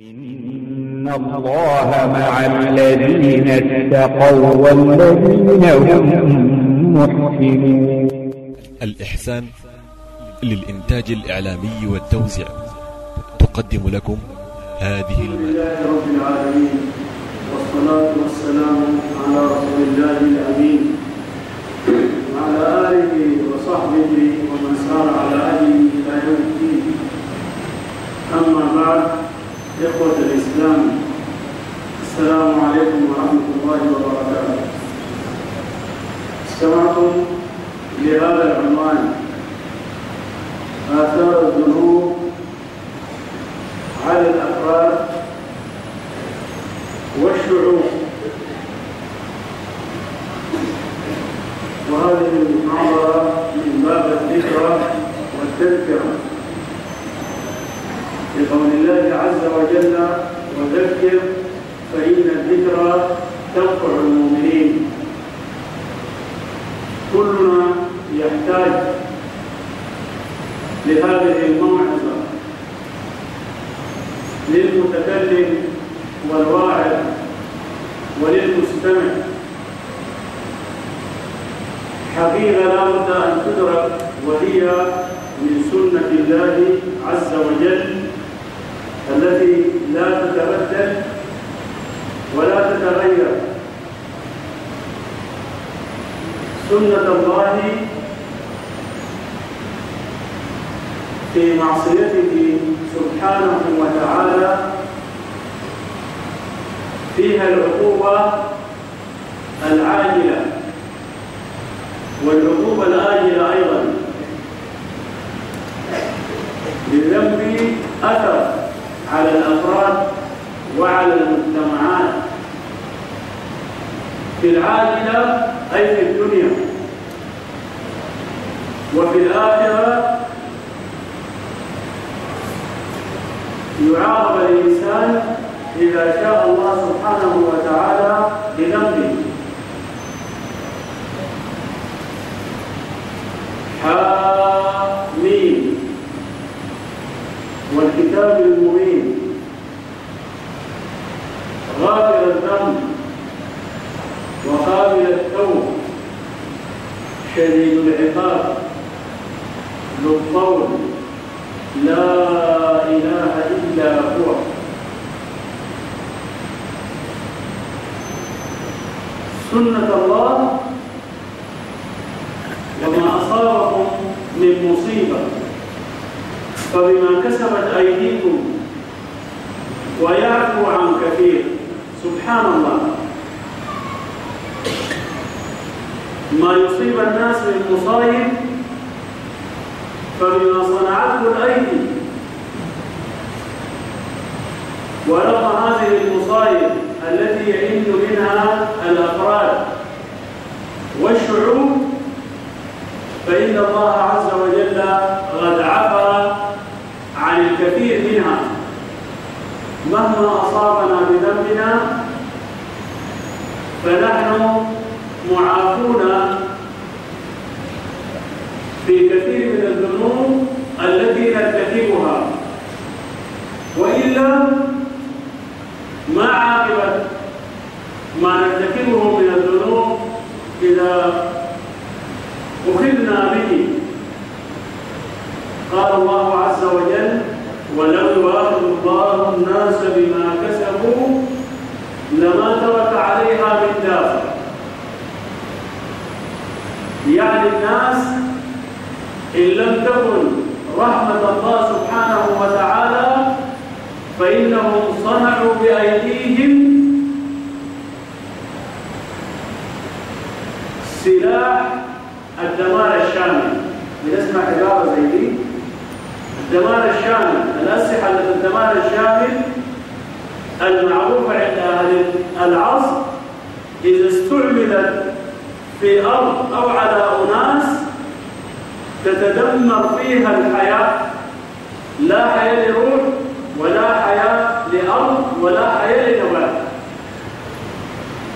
إن الله مع الذين اتقوا والذين هم محسنون الإحسان للإنتاج الإعلامي والتوزيع تقدم لكم هذه الحمد المادة. لله رب العالمين والصلاة والسلام على رسول الله الأمين وعلى آله وصحبه ومن سار على هديه إلى يوم الدين. أما بعد إخوة الإسلام السلام عليكم ورحمة الله وبركاته. استمعتم لهذا العنوان آثار الذنوب على الأفراد والشعوب. وهذه المحاضرة من باب الذكرى والتذكرة. الله عز وجل وذكر فإن الذكرى تنفع المؤمنين. كلنا يحتاج لهذه الموعظة. للمتكلم والواعظ وللمستمع. حقيقة لا بد أن تدرك وهي من سنة الله عز وجل. التي لا تتبدل ولا تتغير. سنة الله في معصيته سبحانه وتعالى. فيها العقوبة العاجلة والعقوبة الآجلة أيضا. للذنب أثر على الأفراد وعلى المجتمعات في العاجلة أي في الدنيا. وفي الآخرة يعاقب الإنسان إذا شاء الله سبحانه وتعالى بذنبه. حامين والكتاب المبين ولا حياة لنبات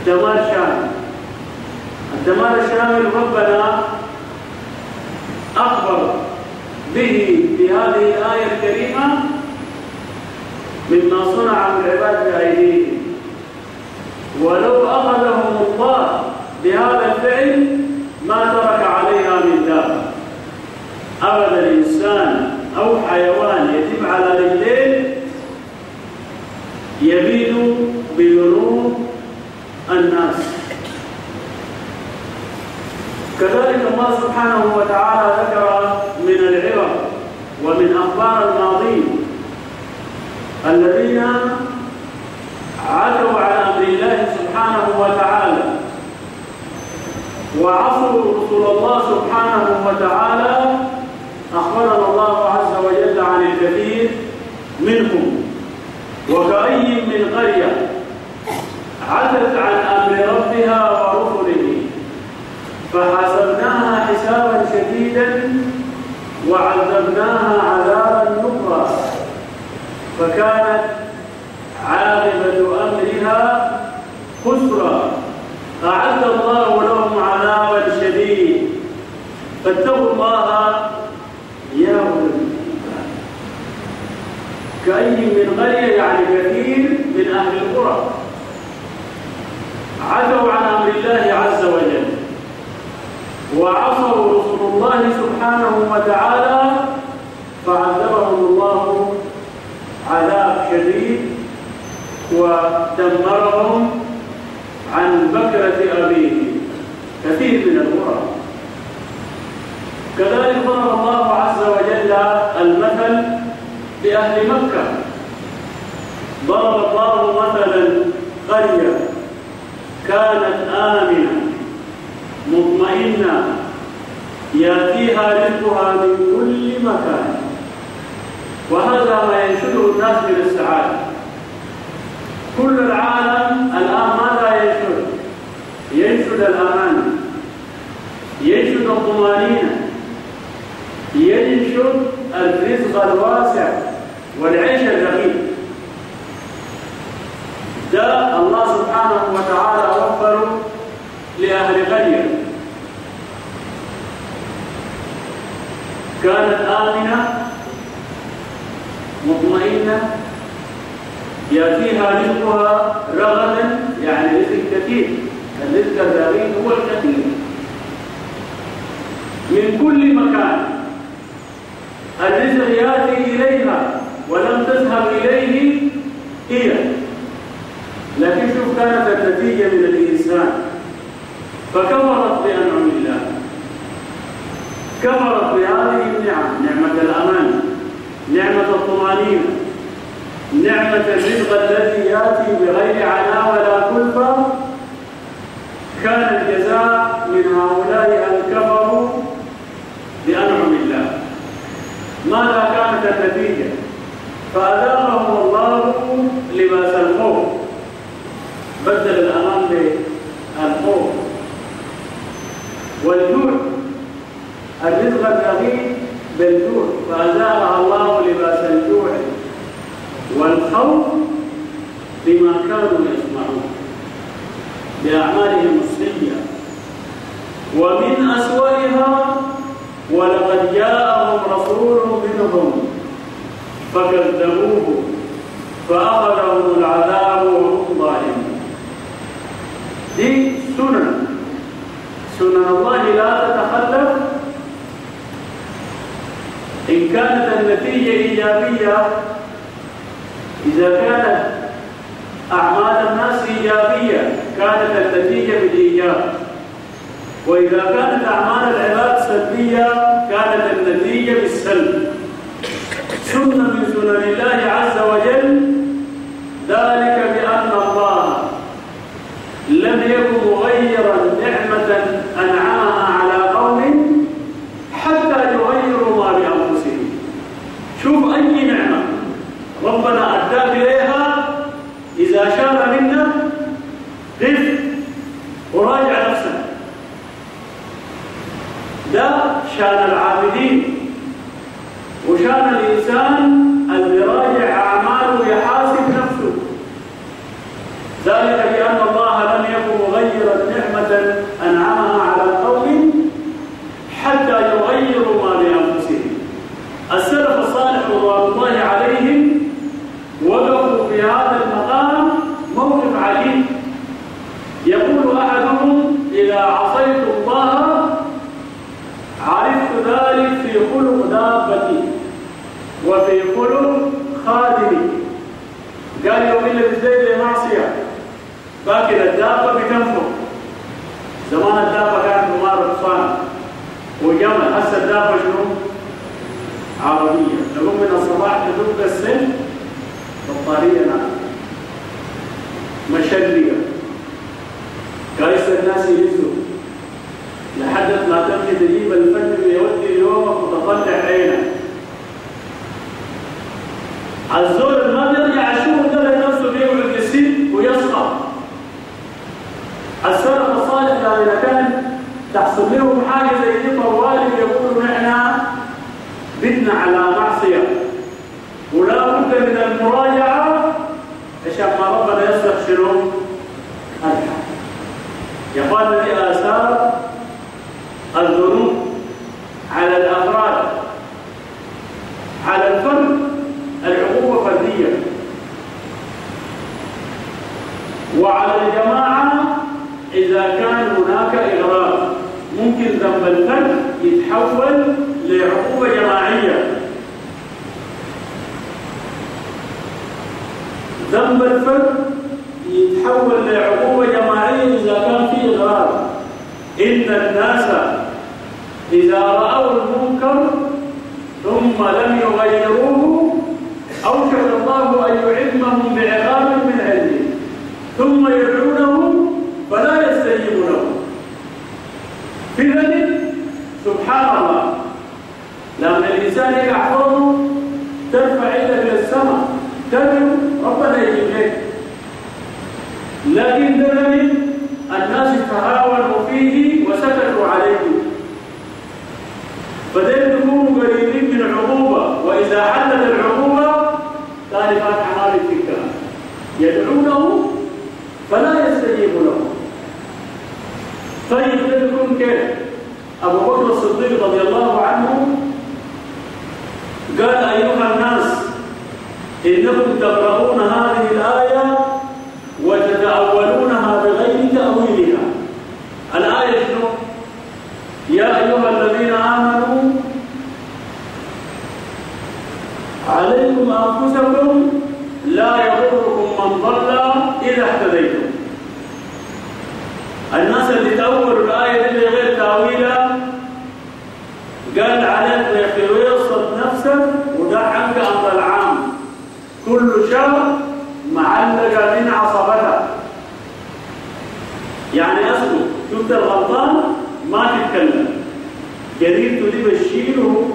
دمار شامل. الدمار الشامل ربنا أخبر به في هذه الآية الكريمة مما صنع العباد بأيديهم ولو أخذهم الله بهذا الفعل ما ترك عليها من دابة. أبدا إنسان أو حيوان يتم على رجلين يبيد بذنوب الناس. كذلك الله سبحانه وتعالى ذكر من العبر ومن أخبار الماضين الذين عتوا على أمر الله سبحانه وتعالى وعصوا رسول الله سبحانه وتعالى أخبرنا الله عز وجل عن الكثير منهم وكأي من قرية عتت عن أمر ربها ورسله. فحسبناها حسابا شديدا وعذبناها عذابا نكرا. فكانت عاقبة أمرها خسرا. أعد الله لهم عذابا شديد. فاتقوا الله يا أولي كأي من قرية يعني كثير من أهل القرى. عتوا عن أمر الله عز وجل. وعصوا رسول الله سبحانه وتعالى فعذبهم الله عذاب شديد ودمرهم عن بكرة أبيه. كثير من القرى. كذلك ضرب الله عز وجل المثل لأهل مكة. ضرب الله مثلا قرية. كانت آمنة مطمئنة يأتيها رزقها من كل مكان. وهذا ما ينشده الناس من السعادة. كل العالم الآن ماذا ينشد؟ ينشد الأمان ينشد الطمأنينة ينشد الرزق الواسع والعيش الرغيد ده الله سبحانه وتعالى وفره لأهل قرية كانت آمنة مطمئنة يأتيها رزقها رغدا يعني رزق كثير. الرزق الرغيد هو الكثير. من كل مكان الرزق يأتي إليها ولم تذهب إليه هي. لكن شوف كانت النتيجة من الإنسان. فكفرت بأنعم الله. كفرت بهذه النعم نعمة الأمان نعمة الطمأنينة نعمة الرزق الذي يأتي بغير عناء ولا كلفة. كان الجزاء من هؤلاء أن كفروا بأنعم الله. ماذا كانت النتيجة؟ فأذاقهم الله لباس الخوف بدل الأمان بالخوف والجوع الرزق الرغيد بالجوع فأزالها الله لباس الجوع والخوف بما كانوا يصنعون بأعمالهم السيئة. ومن أسوأها ولقد جاءهم رسول منهم فكذبوه فأخذهم العذاب دي سنن. سنن الله لا تتخلف. إن كانت النتيجة إيجابية إذا كانت أعمال الناس إيجابية كانت النتيجة بالإيجاب. وإذا كانت أعمال العباد سلبية كانت النتيجة بالسلب. سنة من سنن الله عز وجل ذلك بأن الله لم يكن مغيرا نعمة أنعمها على قوم حتى يغيروا ما بأنفسهم شوف أي نعمة ربنا أداك إليها إذا شاء منا قف Nunca sempre. Não parei الفرد يتحول لعقوبة جماعية إذا كان في إغرار إن الناس إذا رأوا المنكر ثم لم يغيروه أوشك الله أن يعمهم بعقاب من عنده. ثم يدعونه فلا يستجيب له ذلك سبحان الله لما الإنسان فرضه ترفع إلى السماء. تدعو ربنا يجيب لك لكن ذلك الناس تهاونوا فيه وسكتوا عليه. فدين تكونوا قريبين من العقوبة وإذا حلت العقوبة كان فاتح مال الفكرة يدعونه فلا يستجيب له. طيب تكون كيف؟ أبو بكر الصديق رضي الله عنه قال أيها إنكم تقرؤون هذه الآية وتتأولونها بغير تأويلها الآية شنو؟ يا أيها الذين آمنوا عليكم أنفسكم لا يضركم من ضل إذا اهتديتم الناس اللي تأولوا الآية اللي غير تأويلها قال عليك يا أخي ويصد نفسك ودع عنك أمر العام كل شر معلقة من عصبتها يعني أسكت شفت الغلطان ما تتكلم بشيله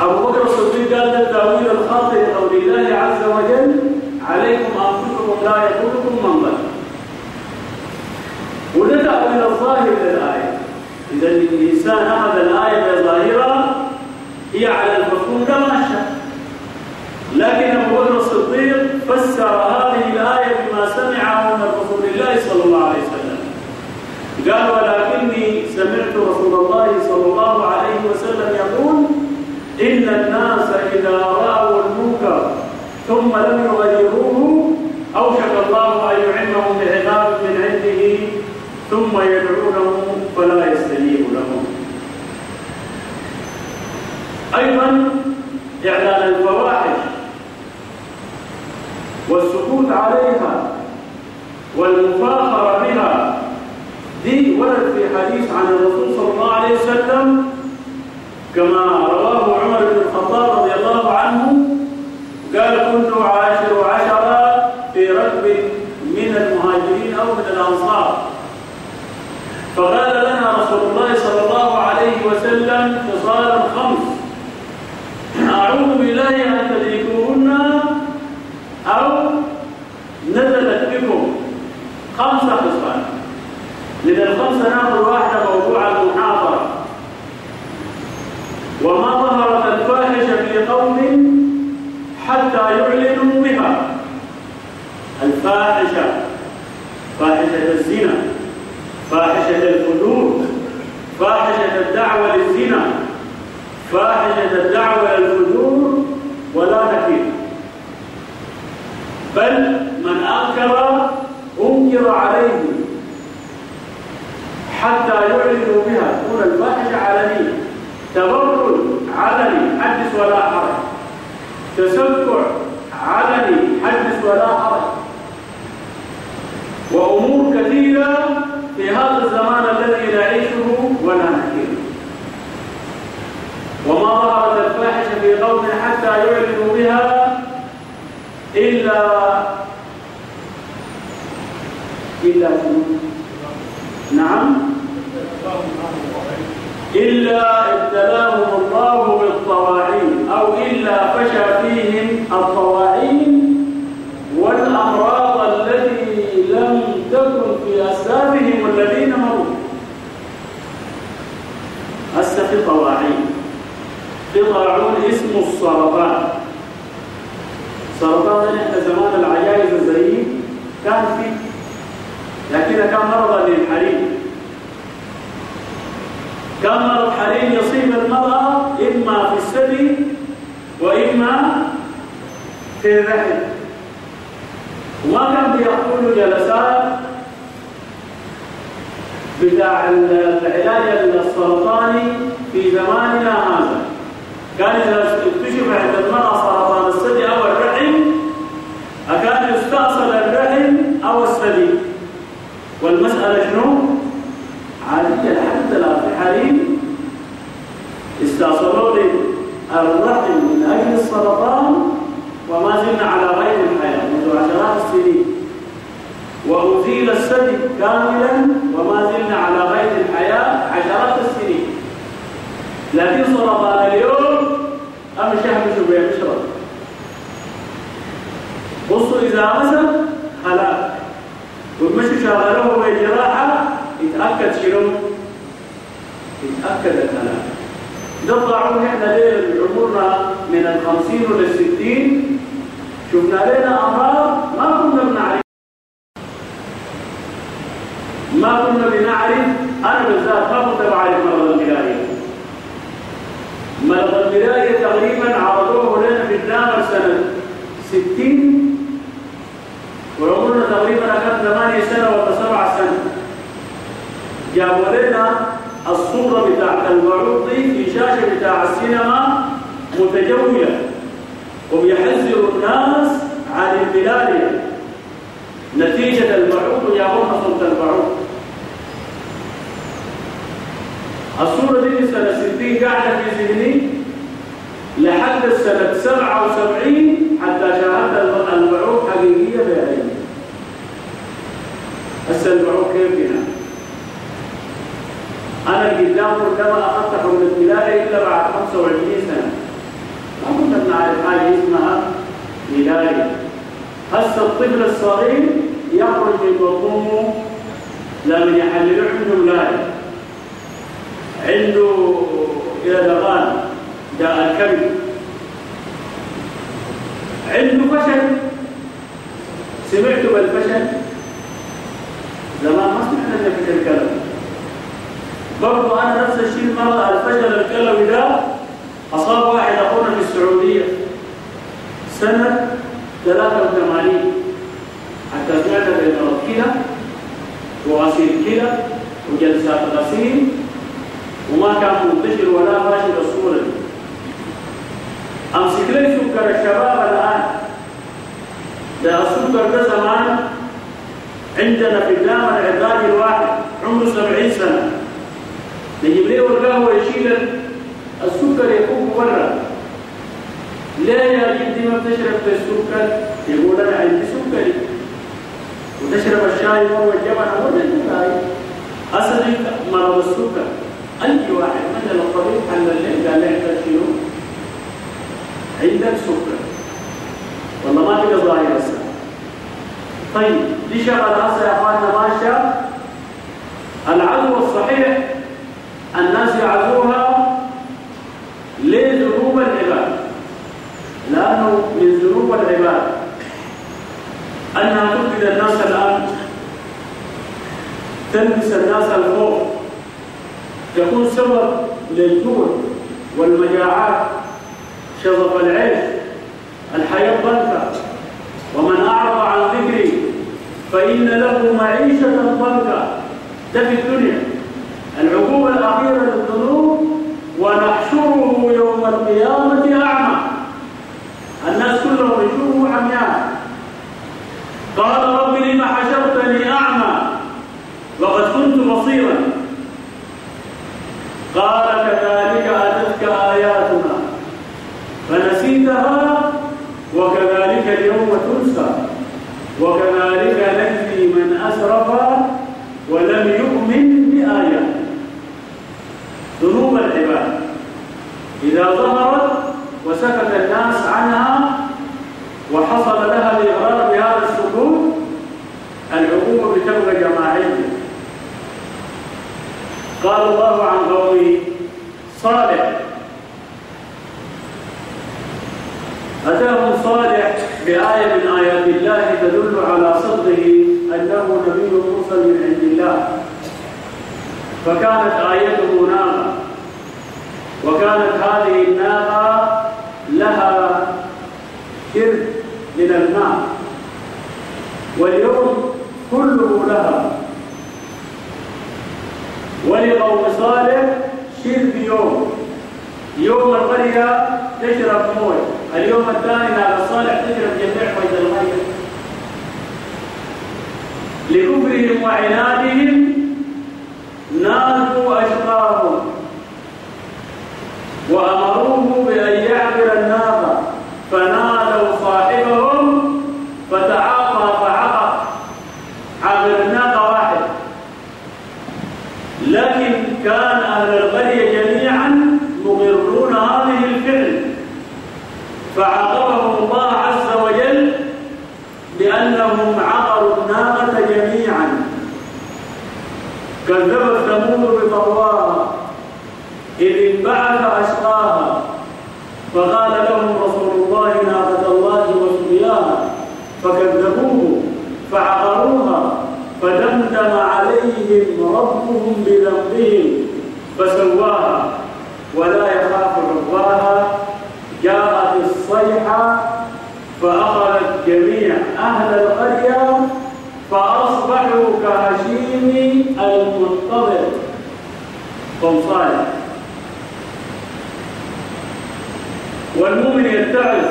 أبو بكر الصديق قال للتأويل الخاطئ قول الله عز وجل عليكم أنفسكم لا يضركم من ضل وده تأويل الظاهر للآية. إذا الإنسان أخذ الآية بظاهرها هي على المفهوم ده ماشى لكن أبو بكر الصديق فسر هذه الآية بما سمعه من رسول الله صلى الله عليه وسلم. قال ولكني سمعت رسول الله وسلم يقول إن الناس إذا رأوا المنكر ثم لم يغيروه أوشك الله أن يعمهم بعقاب من عنده ثم يدعونه فلا يستجيب لهم. أيضا إعلان الفواحش والسكوت عليها والمفاخرة بها. دي ورد في حديث عن الرسول صلى الله عليه وسلم كما رواه عمر بن الخطاب رضي الله عنه قال كنت عاشر عشرة في ركب من المهاجرين أو من الأنصار. فقال لنا رسول الله صلى الله عليه وسلم خصالا خمس أعوذ بالله أن تدركوهن أو نزلت بكم. خمسة خصال. من الخمسة نأخذ واحدة موضوع المحاضرة وما ظهرت الفاحشة في قوم حتى يعلنوا بها الفاحشة. فاحشة الزنا فاحشة الفجور فاحشة الدعوة للزنا فاحشة الدعوة للفجور ولا نكير. بل من أنكر أنكر عليه حتى يعلنوا بها. تكون الفاحشة علنية. تبرج علني حدث ولا حرج. تسكع علني وأمور كثيرة في هذا الزمان الذي نعيشه ونحكيه. وما ظهرت الفاحشة في قوم حتى يعلنوا بها إلا إلا نعم. إلا ابتلاهم الله بالطواعين أو إلا فشى فيهم الطواعين. في طاعون اسمه السرطان. سرطان إحنا زمان العجائز الزيين كان فيه لكن كان مرضا للحريم كان مرض حريم يصيب المرأة إما في الثدي وإما في الرحم. وما كان بيقولوا جلسات بتاع العلاج السرطاني في زماننا هذا. كان إذا اكتشف عند المرأة سرطان الثدي أو الرحم أكان يستأصل الرحم أو الثدي. والمسألة شنو؟ عادية حتى لا في حريم استأصلوا لي الرحم من أجل السرطان وما زلنا على غير الحياة منذ عشرات السنين. وأزيل الثدي كاملا وما زلنا على غير الحياة عشرات السنين. لكن سرطان اليوم أم شهر شبيه بشرة بصوا إذا مسك هلاك. والمشي شغلوه بالجراحة يتأكد شنو؟ يتأكد الهلاك. ده الطاعون إحنا ليه عمرنا من الخمسين للستين شفنا لنا أمراض ما كنا بنعرف. ما كنا بنعرف. أنا بالذات ما كنت بعرف مرض الملاريا مرض الملاريا تقريبا عرضوه لنا في الدامر سنة 60 وعمرنا تقريبا كان 8 سنة ولا 7 سنة جابوا لنا الصورة بتاعت البعوض دي في شاشة بتاع السينما متجولة وبيحذروا الناس عن الملاريا نتيجة البعوض ويابونا صورة البعوض الصورة دي سنة 60 قاعدة في ذهني لحد السنة 77 حتى شاهدت البعوض حقيقية بعيني هسه البعوض كيف هنا أنا قدام كما أخذت حكم الولاية إلا بعد 25 سنة. ما كنا بنعرف حاجة اسمها ولاية هسه الطفل الصغير يخرج من بطنه لما يحللوا عنده ولاية عنده يدغان داء الكبد. عنده فشل. سمعتوا بالفشل؟ زمان ما سمعنا في الكلام. برضو أنا نفس الشيء مرة الفشل الكلوي ده أصاب واحد أخونا في السعودية. سنة 83 حتى سمعت بين كلى وغسيل كلى وجلسات غسيل وما كان منتشر ولا فاشل الصورة دي أمسك لي سكر الشباب الآن. ده السكر ده زمان عندنا في الدام العداد الواحد عمره 70 سنة. نجيب له القهوة يشيل السكر يكون برا ليه يا جدي ما بتشرب السكر. يقول أنا عندي سكري. وتشرب الشاي والجبن ولا هاي أصلا مرض السكر. أي واحد من الطبيب حل الليل قال لك شنو عندك سكر. والله ما تلقى ظاهر السنة طيب دي شغل هسه يا أخواننا ماشيه العدوى الصحيح الناس يعزوها لذنوب العباد. لأنه من ذنوب العباد. أنها تفقد الناس الآن. تلبس الناس الخوف. تكون سبب للجوع والمجاعات. شظف العيش. الحياة ضنكه ومن أعرض عن ذكري فإن له معيشة ضنكا. ده في الدنيا. العقوبة الأخيرة للذنوب ونحشره يوم القيامة أعمى. الناس كلهم يشوفوا عميان قال رب لم حشرتني اعمى وقد كنت بصيرا قال كذلك اتتك اياتنا فنسيتها وكذلك اليوم تنسى وكذلك نجزي من أسرف ولم يؤمن بآيات ذنوب العباد إذا ظهرت وسكت الناس عنها وحصل لها الإغرار بهذا السكوت العقوبة بتبقى جماعية قال الله عن قومه صالح. أتاهم صالح بآية من آيات الله تدل على صدقه أنه نبي مرسل من عند الله. فكانت آيته ناقة وكانت هذه الناقة لها كرد من الماء واليوم كله لها. ولقوم صالح شرب يوم. يوم القرية تشرب مويه اليوم الثاني ناقة صالح تشرب جميع مويه المية لكفرهم وعنادهم نادوا أشقاهم. وأمروه Allah والمؤمن يتعظ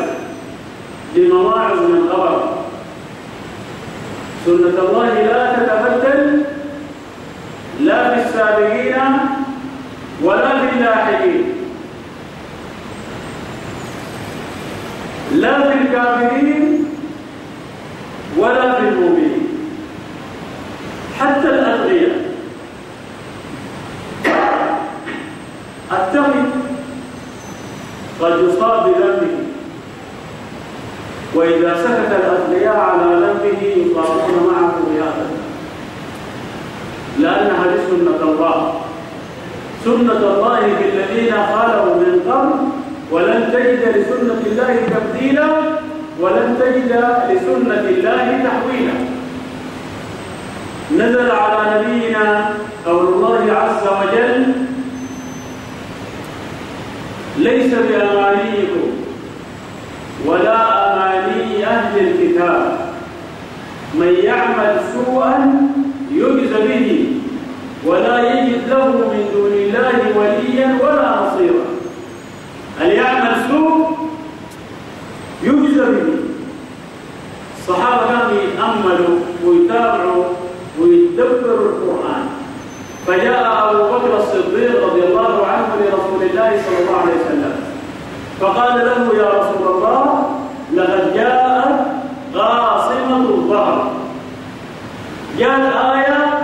بمواعظ من قبر. سنة الله لا تتبدل لا في السابقين ولا في اللاحقين. لا في الكافرين ولا في المؤمنين. حتى الأغنياء التقي قد يصاب بذنبه. وإذا سكت الأغنياء على ذنبه يصابون معه بهذا لأنها لسنة الله. سنة الله في الذين خلوا من قبل ولن تجد لسنة الله تبديلا ولن تجد لسنة الله تحويلا. نزل على نبينا قول الله عز وجل ليس بأمانيكم ولا أماني أهل الكتاب. من يعمل سوءا يجز به ولا يجد له من دون الله وليا ولا نصيرا أن يعمل سوء يجز به الصحابة كانوا يتأملوا ويتابعوا ويتدبروا القرآن فجاء أبو بكر الصديق رضي الله عنه لرسول الله صلى الله عليه وسلم فقال له يا رسول الله لقد جاءت غاصمة الظهر جاءت آية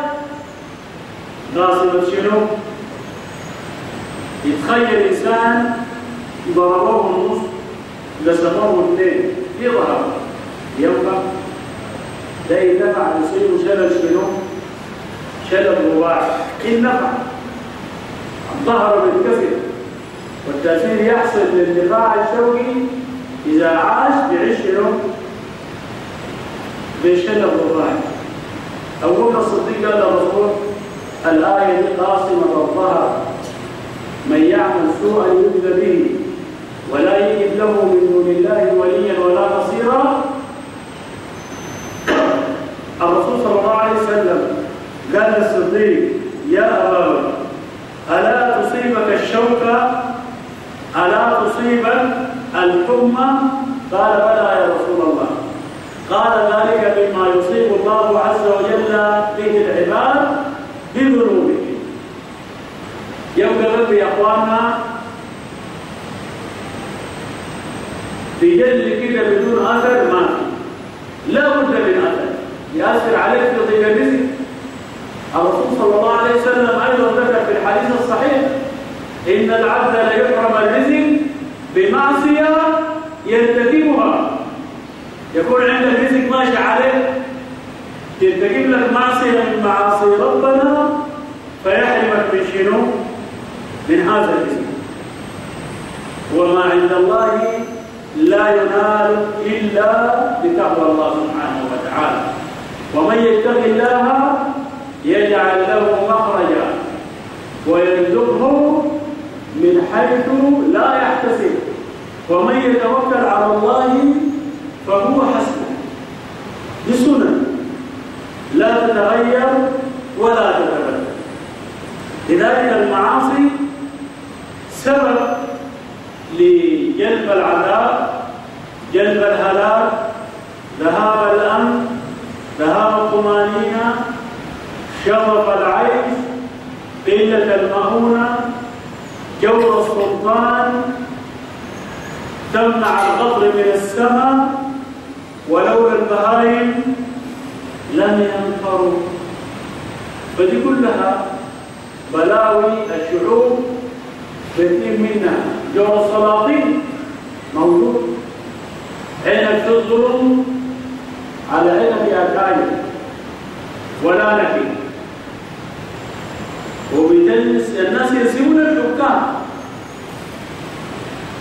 غاصمة شنو؟ يتخيل إنسان ضربوه النص قسموه اثنين. في ظهر ينفع؟ ده يدفع يصير شلل شنو؟ شلل رباعي إن نفع. الظهر بالكسر والتأثير يحصل للنقاع الشوكي إذا عاش بعيش شنو؟ بشلل رباعي أبو بكر الصديق قال للرسول الآية قاصمة الظهر من يعمل سوءا يجزى به ولا يجد له من دون الله وليا ولا نصيرا. الرسول صلى الله عليه وسلم قال للصديق يا أبا بكر ألا تصيبك الشوكة؟ ألا تصيبك الحمى؟ قال بلى يا رسول الله. قال ذلك مما يصيب الله عز وجل به العباد بذنوبهم. يبقى ذنب يا أخواننا بجل كده بدون أثر ما يأثر عليك في ضيق الرزق الرسول صلى الله عليه وسلم أيضا ذكر في الحديث الصحيح إن العبد لا يحرم الرزق بمعصية يرتكبها. يكون عندك رزق ماشي عليه يرتكب لك معصية من معاصي ربنا فيحرمك من شنو؟ من هذا الرزق. وما عند الله لا ينال إلا بتقوى الله سبحانه وتعالى. ومن يتق الله يجعل له مخرجا ويرزقه من حيث لا يحتسب. ومن يتوكل على الله فهو حسبه. بسنن. لا تتغير ولا تتبدل. لذلك المعاصي سبب لجلب العذاب جلب الهلاك ذهاب الأمن ذهاب الطمانينة شغف العيش قلة المؤونه جور السلطان تمنع القطر من السماء ولولا البهائم لم ينفروا. فدي كلها بلاوي الشعوب كثير منها جور السلاطين موجود. عينك الظلم على عينك يا كاين ولا نكي وبالتالي الناس يسيبون الحكام.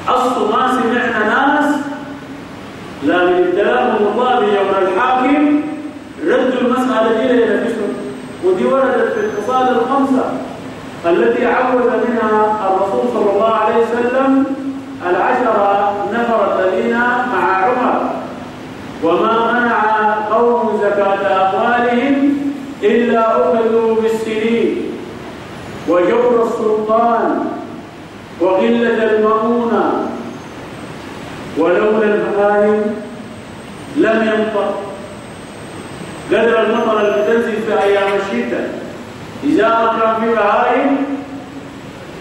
أصل ما سمعنا ناس لا من ابتلاهم الله بيوم الحاكم. ردوا المسألة دي إلى نفسهم ودي وردت في الخصال الخمسة. التي عود منها الرسول صلى الله عليه وسلم. العشرة نفر الذين مع عمر وما منع قوم زكاة أموالهم إلا أخذوا بالسنين وجور السلطان وقلة المؤونة ولولا البهائم لم ينطق. قدر المطر اللي تنزل في أيام الشتاء. إذا كان في بهائم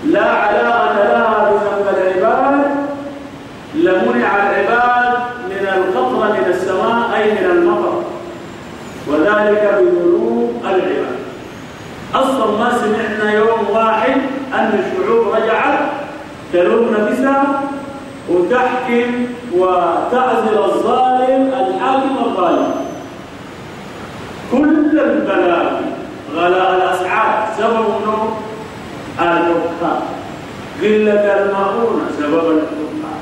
لا علاقة لها بذنب العباد لمنع العباد من القطر من السماء أي من المطر وذلك بذنوب العباد أصلا ما سمعنا يوم واحد أن الشعوب رجعت تلوم نفسها وتحكم وتعزل الظالم الحاكم الظالم كل البلاء غلاء الأسعار سبب الحكام قلة المؤونة سبب الحكام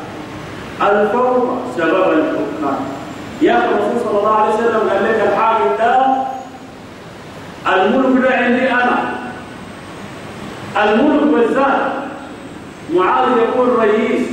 الفوضى سبب الحكام يا الرسول صلى الله عليه وسلم قال لك الحاكم ده الملك ده عندي أنا. الملك بالذات معاذ يكون رئيس.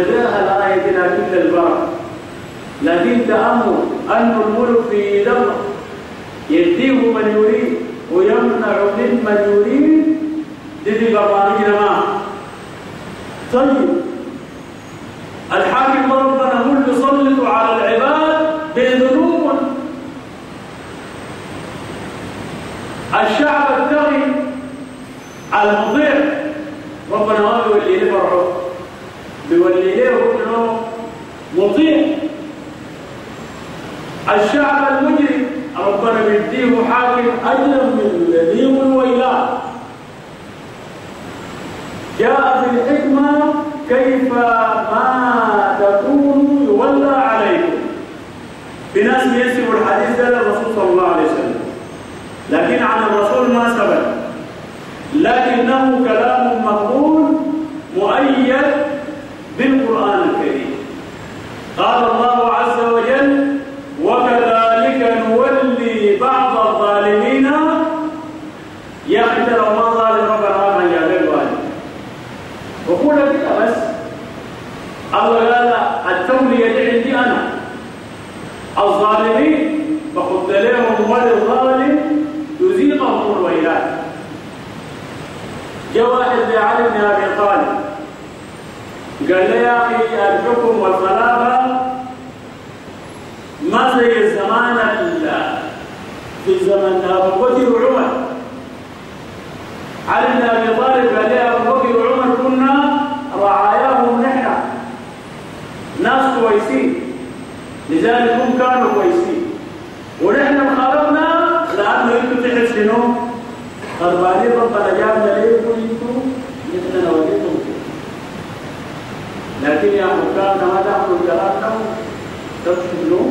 نقراها الآية كل البركة. لكن تأمل أن الملك في دمه يديه من يريد ويمنع ممن يريد دي برنامجنا معه طيب. الحاكم ربنا هو اللي يسلط على العباد بذنوب الشعب المطيع ربنا الشعب المجرم. ربنا بيديه حاكم أجرا من الذي والويلات جاء في الحكمة كيف ما تكون يولى عليكم. في ناس بينسبوا الحديث ده للرسول صلى الله عليه وسلم. لكن عن الرسول ما ثبت لكنه كلام مقبول مؤيد بالقرآن الكريم قال الله عز وجل وكذلك نولي بعض الظالمين يا أخي لو ما ظالم ربنا ما جاب الظالم وقول كده بس الله قال التولية دي عندي أنا وابتليهم وللظالم يذيقهم الويلات جاء واحد لعلي بن ابي طالب قال لي يا أخي الحكم والخلافه ما زي الزمان في زمن أبو بكر وعمر. علي بن أبي طالب أبو بكر وعمر كنا رعاياهم نحن. ناس كويسين. لذلك هم كانوا كويسين. ونحن خالفنا لأنه أنتم تحت شنو؟ خربانين ربنا جابنا ليكم أنتم نحن نوديكم لكن يا كلامنا تفشلوا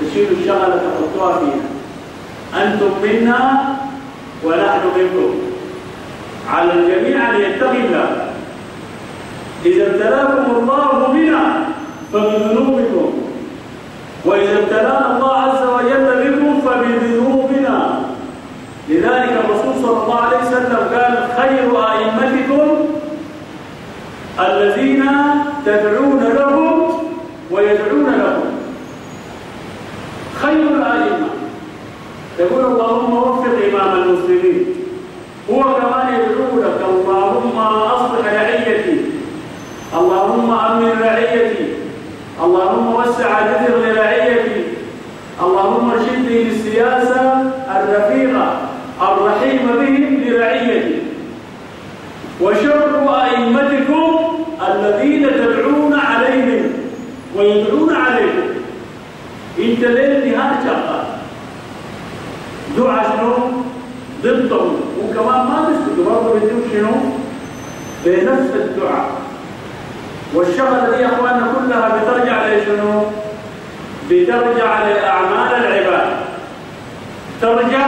تشيلوا الشغلة تحطوها فيها. أنتم منا ونحن منكم. على الجميع أن يتقي الله. إذا ابتلاكم الله بنا فبذنوبكم. وإذا ابتلأنا الله عز وجل بكم فبذنوبنا. لذلك الرسول صلى الله عليه وسلم قال خير أئمتكم الذين تدعون لهم ويدعون لهم خير الائمه يقول اللهم وفق امام المسلمين هو كمان يدعو لك اللهم اصلح رعيتي اللهم امن رعيتي اللهم وسع جذر لرعيتي اللهم ارشدني للسياسه الرفيقه الرحيمه بهم لرعيتي وشر ائمتكم الذين تدعون عليهم ويدعون عليكم انت ليل نهار شغال دعاء شنو ضدهم وكمان ما تسكتوا برضه بيدوك شنو بنفس الدعاء. والشغله دي يا أخواننا كلها بترجع لشنو بترجع لأعمال العباد. ترجع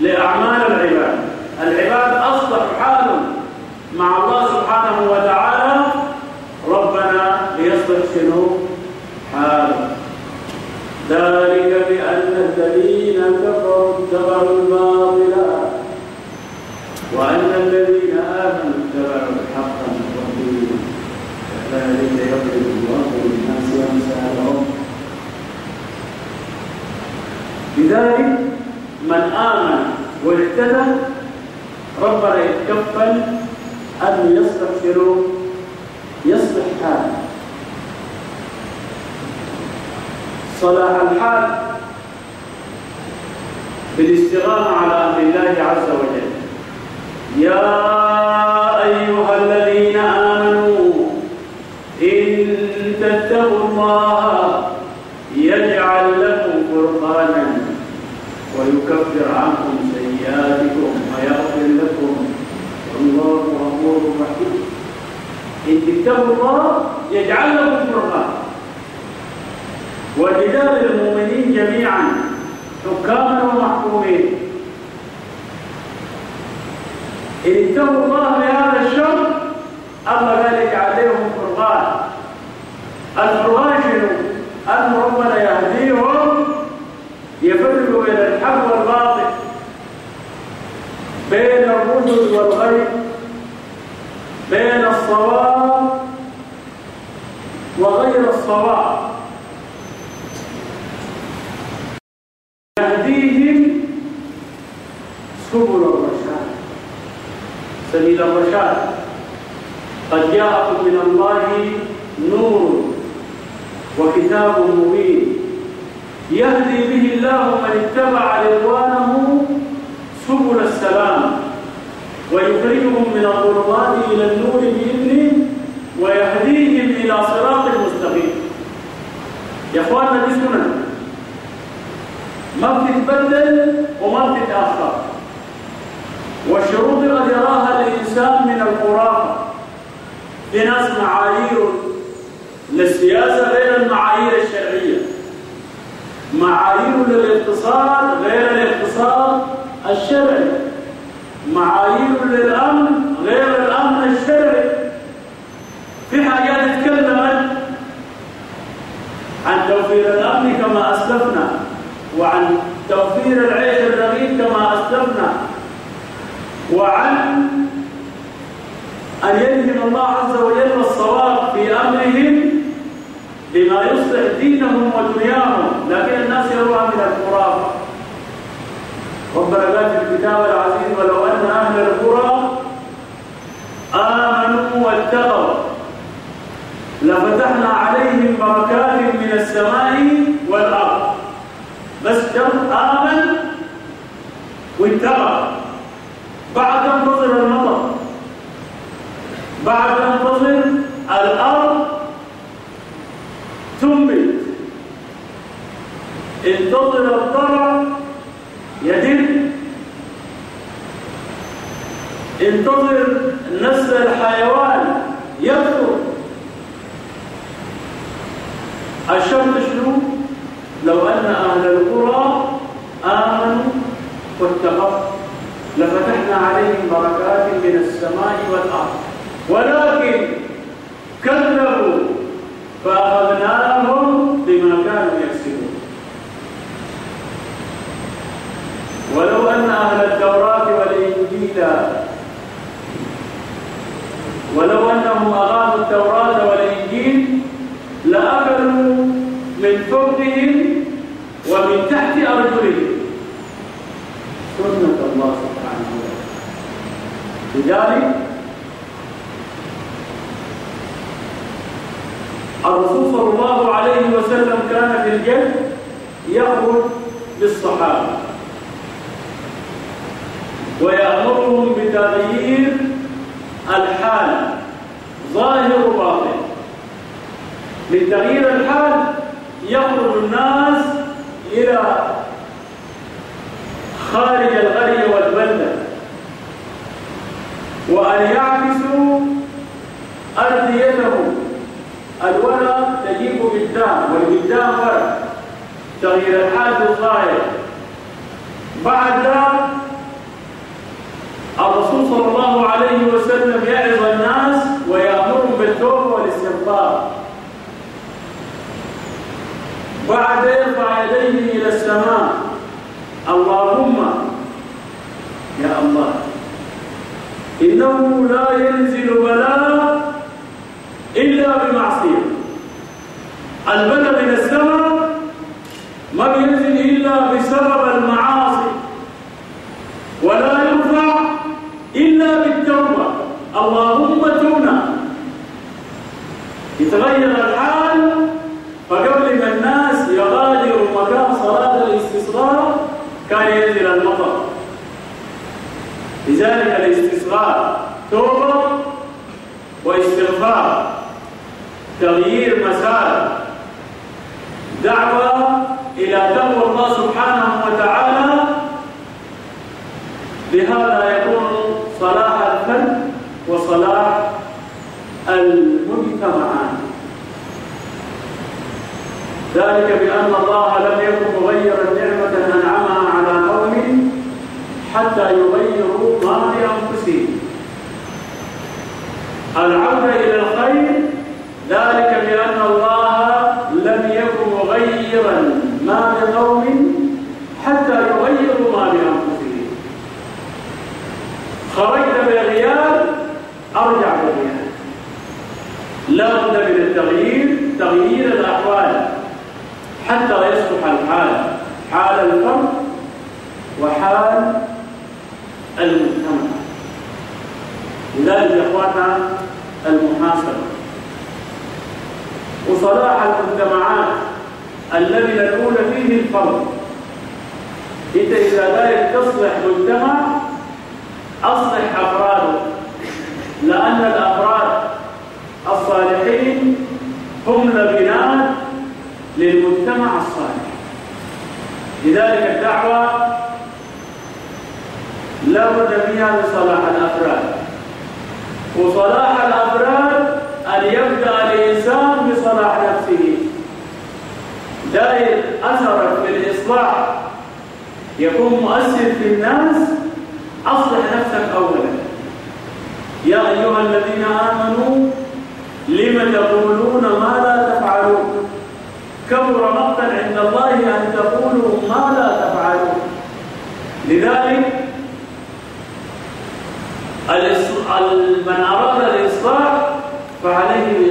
لاعمال العباد العباد اصلح حالهم مع الله سبحانه وتعالى ربنا ليصلح شنو حالهم ذلك بأن الذين كفروا اتبعوا الباطل وأن الذين آمنوا اتبعوا الحق من ربهم كذلك يضرب الله للناس أمثالهم لذلك من آمن واهتدى ربنا يتكفل أن يصلح شنو؟ يصلح حاله صلاح الحال بالاستغامة على أمر الله عز وجل يا أيها الذين آمنوا إن تتقوا الله يجعل لكم فرقانا ويكفر عنكم سيئاتكم ويغفر لكم. والله غفور رحيم. إن تتقوا الله يجعل لكم فرقانا ولدار المؤمنين جميعا حكاما ومحكومين. إن اتقوا الله بهذا الشر الله ذلك عليهم فرقان الفرقان شنو؟ أن ربنا يهديهم يفرق بين الحق والباطل بين الرشد والغي بين الصواب وغير الصواب. يهديهم سبل الرشاد. سبيل الرشاد. قد جاءكم من الله نور وكتاب مبين. يهدي به الله من اتبع رضوانه سبل السلام ويخرجهم من الظلمات إلى النور بإذنه ويهديهم إلى صراط مستقيم. يا اخواننا دي سنن ما بتتبدل وما بتتاخر والشروط قد يراها الإنسان من الخرافه في ناس معايير للسياسة غير المعايير الشرعية. معايير للاقتصاد غير الاقتصاد الشرعي معايير للأمن غير الأمن الشرعي. في حاجات تكلمت عن توفير الأمن كما أسلفنا وعن توفير العيش الرغيف كما أسلفنا وعن أن يلهم الله عز وجل الصواب في أمرهم بما يصلح دينهم ودنياهم. لكن الناس يروها من القرى ربنا في الكتاب العزيز ولو أن أهل القرى آمنوا واتقوا. لفتحنا عليهم بركات من السماء والأرض. بس جرب آمن واتقى بعد انتظر المطر بعد انتظر الأرض تنبت. انتظر الطرع يدل انتظر نسل الحيوان يكثر الشرط شنو؟ لو أن أهل القرى آمنوا واتقوا. لفتحنا عليهم بركات من السماء والأرض. ولكن كذبوا فأخذناهم بما كانوا يكسبون. ولو أن أهل التوراة والإنجيل ولو أنهم أغاثوا التوراة والإنجيل لأكلوا من فوقهم ومن تحت أرجلهم. سنة الله سبحانه وتعالى. لذلك الرسول صلى الله عليه وسلم كان في الجد يخرج بالصحابة ويأمرهم بتغيير الحال ظاهر وباطن. من تغيير الحال يخرج الناس إلى خارج القرية والبلدة. وأن يعكسوا أرديتهم الولد تجيب قدام والقدام ورا تغيير الحال الظاهر. بعد الرسول صلى الله عليه وسلم يعظ الناس ويأمرهم بالتوبة والاستغفار بعد يرفع يديه إلى السماء. اللهم يا الله إنه لا ينزل بلاء إلا بمعصية. البلاء من السماء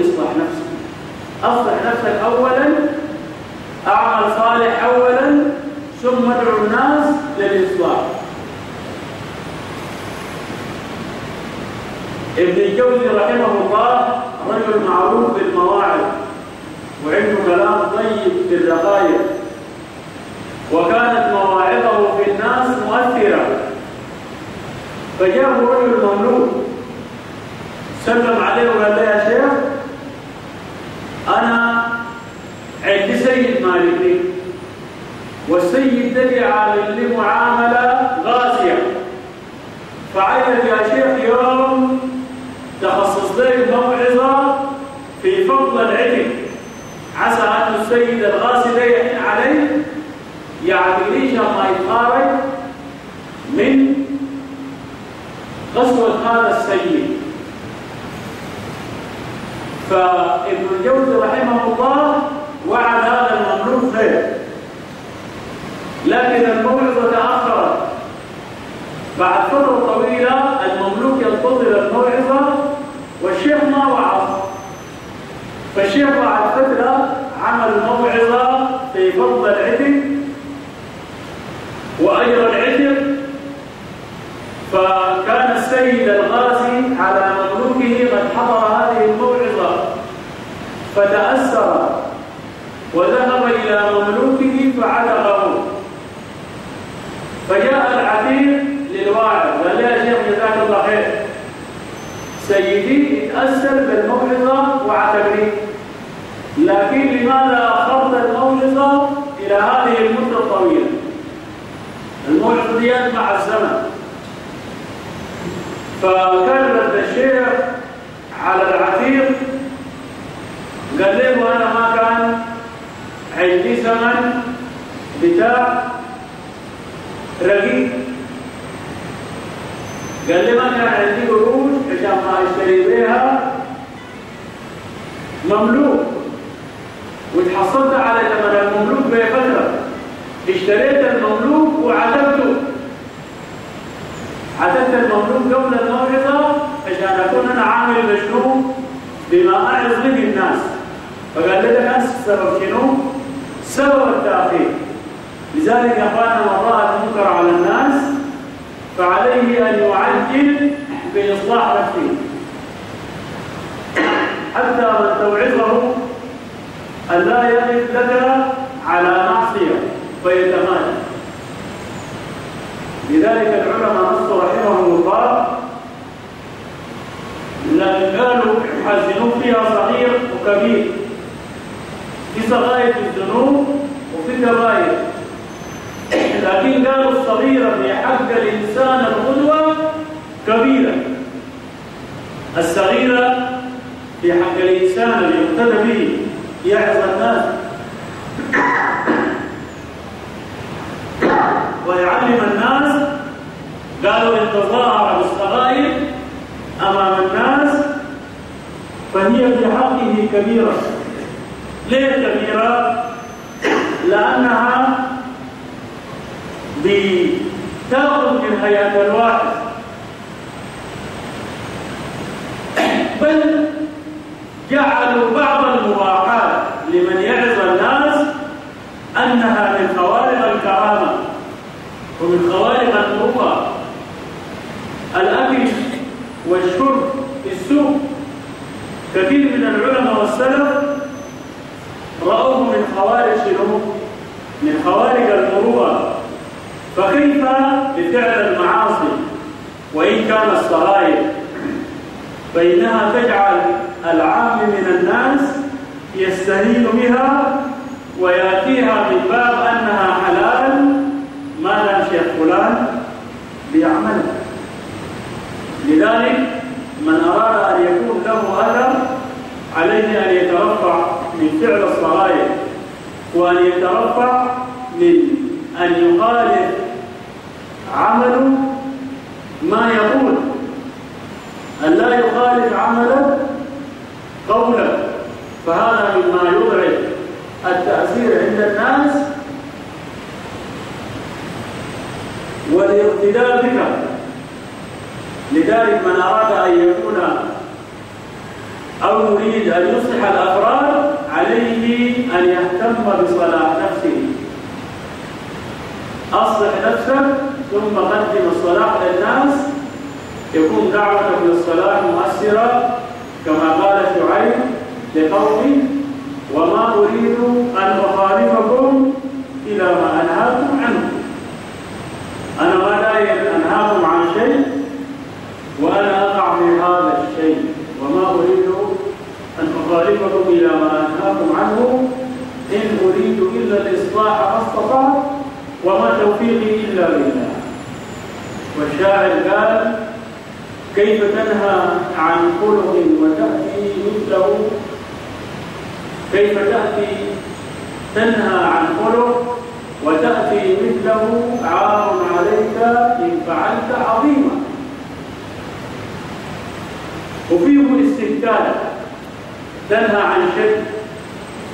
بإصلاح نفسه. أصلح نفسك أولا أعمل صالح أولا ثم ادعو الناس للإصلاح. ابن الجوزي رحمه الله رجل معروف بالمواعظ وعنده كلام طيب في الرقائق. وكانت مواعظه في الناس مؤثرة. فجاءه رجل مملوك سلم عليه وقال له يا أنا عندي سيد مالكي والسيد ده عامل لي معاملة غازية. فعيد يا شيخ يوم تخصص لي موعظة في فضل العلم. عسى أن السيد الغاسي ده يحن عليه يعطينيش ما يتخارج من قسوة هذا السيد. فابن الجوزي رحمه الله وعد هذا المملوك خير. لكن الموعظة تأخرت. بعد فترة طويلة المملوك ينتظر الموعظة والشيخ ما وعظ. فالشيخ بعد فترة عمل موعظة في فضل العتق. وأجر العتق فكان السيد الغازي على مملوكه قد حضر هذه الموعظة فتأثر وذهب إلى مملوكه فعتقه فجاء العتيق للواعظ قال يا شيخ جزاك الله خير سيدي اتأثر بالموعظة وعتقني لكن لماذا أخرت الموعظة إلى هذه المدة الطويلة؟ الموعظة دي مع الزمن. فكلم الشيخ على العتيق. قال له أنا ما كان عندي زمن بتاع رقيق. قال لي ما كان عندي قروش ما اشتري بيها مملوك. وتحصلت على ثمن المملوك بفتره اشتريت المملوك وعتبته عتبت المملوك قبل الموعظة عشان أكون أنا عامل مشروع بما اعرض به الناس. فقال لي الناس السبب شنو؟ سبب التاخير لذلك يا من راى المنكر على الناس فعليه أن يعجل بإصلاح نفسه حتى من توعظه أن لا يقف لك على معصية فيتمادى لذلك العلماء نصوا رحمهم الله لأن قالوا يحزنون فيها صغير وكبير. في صغائر الذنوب وفي كبائر. لكن قالوا الصغيرة في حق الإنسان القدوة كبيرة. الصغيرة في حق الإنسان اللي به يعظ الناس ويعلم الناس. قالوا إن تظاهر بالصغائر أمام الناس فهي في حقه كبيرة. ليه كبيرة؟ لأنها بتأخذ من حياة الواحد. بل جعلوا بعض المباحات لمن يعظ الناس أنها من خوارق الكرامة ومن خوارق المروءة الأكل والشرب في السوق. كثير من العلماء والسلف رأوه من خوارق شنو؟ من خوارق المروءة فكيف بفعل المعاصي؟ وإن كان الصغائر فإنها تجعل العام من الناس يستهين بها ويأتيها من باب أنها حلال. ما دام شيخ فلان؟ بيعملها لذلك من أراد أن يكون له أثر عليه أن يترفع من فعل الصغائر وأن يترفع من أن يخالف عمله ما يقول. أن لا يخالف عمله قوله فهذا مما يضعف التأثير عند الناس والاقتداء بك. لذلك من أراد أن يكون أو يريد أن يصلح الأفراد أن يهتم بصلاح نفسه. أصلح نفسك ثم قدم الصلاح للناس يكون دعوتك للصلاح مؤثرة كما قال شعيب لقومه وما أريد أن أخالفكم إلى ما أنهاكم عنه. أنا ما داير أنهاكم عن شيء وأنا أقع في هذا الشيء. وما أريد أن أخالفكم إلى ما أنهاكم عنه. إن أريد إلا الإصلاح ما استطعت وما توفيقي إلا بالله. والشاعر قال كيف تنهى عن خلق وتأتي مثله؟ كيف تأتي تنهى عن خلق وتأتي مثله؟ عار عليك إن فعلت عظيما. وفيه الاستهتار. تنهى عن شيء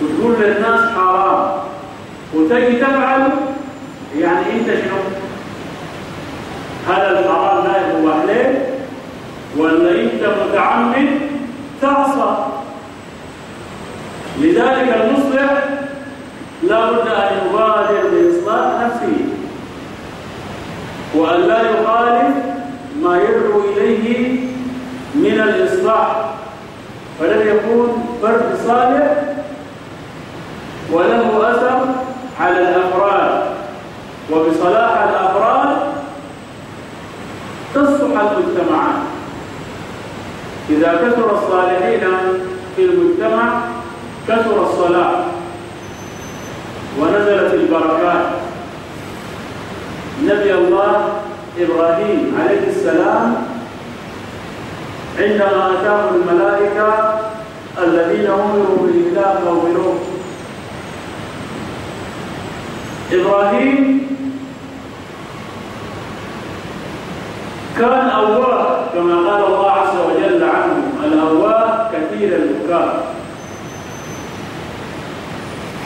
وتقول للناس حرام. وتجي تفعل يعني أنت شنو؟ هذا الحرام لا هو عليك. ولا انت متعمد تعصى. لذلك المصلح لا بد أن يبادر بإصلاح نفسه وأن لا يخالف ما يدعو إليه من الإصلاح فلم يكون فرد صالح وله أثر على الأفراد. وبصلاح الأفراد تصلح المجتمعات. إذا كثر الصالحين في المجتمع كثر الصلاح ونزلت البركات. نبي الله إبراهيم عليه السلام عندما أتاه الملائكة الذين امروا بالاله قوم لوط إبراهيم كان أواه. كما قال الله عز وجل عنه الاواه كثير البكاء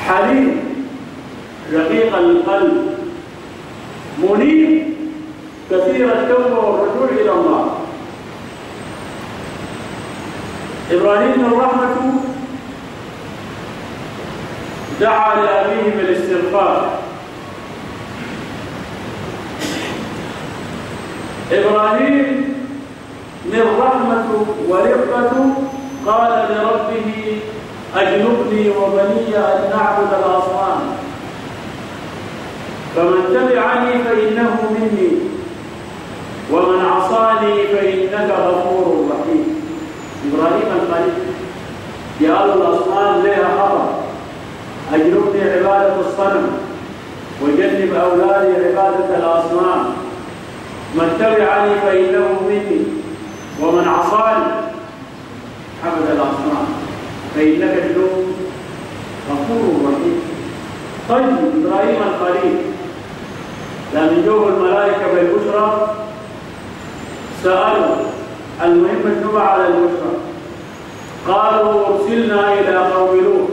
حليم رقيق القلب. منيب كثير التوبة والرجوع إلى الله. إبراهيم من رحمته دعا لأبيه بالاستغفار. إبراهيم من رحمته ورقته قال لربه أجنبني وبني أن نعبد الأصنام. فمن تبعني فإنه مني ومن عصاني فإنك غفور رحيم. إبراهيم الخليل يا الأصنام لها خطر أجنبني عبادة الصنم وجنب أولادي عبادة الأصنام. من تبعني فإنه مني ومن عصاني. عبد الاصنام فإنك جنوب غفور رحيم. طيب إبراهيم الخليل لمن جوه الملائكة بالبشرى سألوا المهم الدعاء على البشرى. قالوا أرسلنا إلى قوم لوط.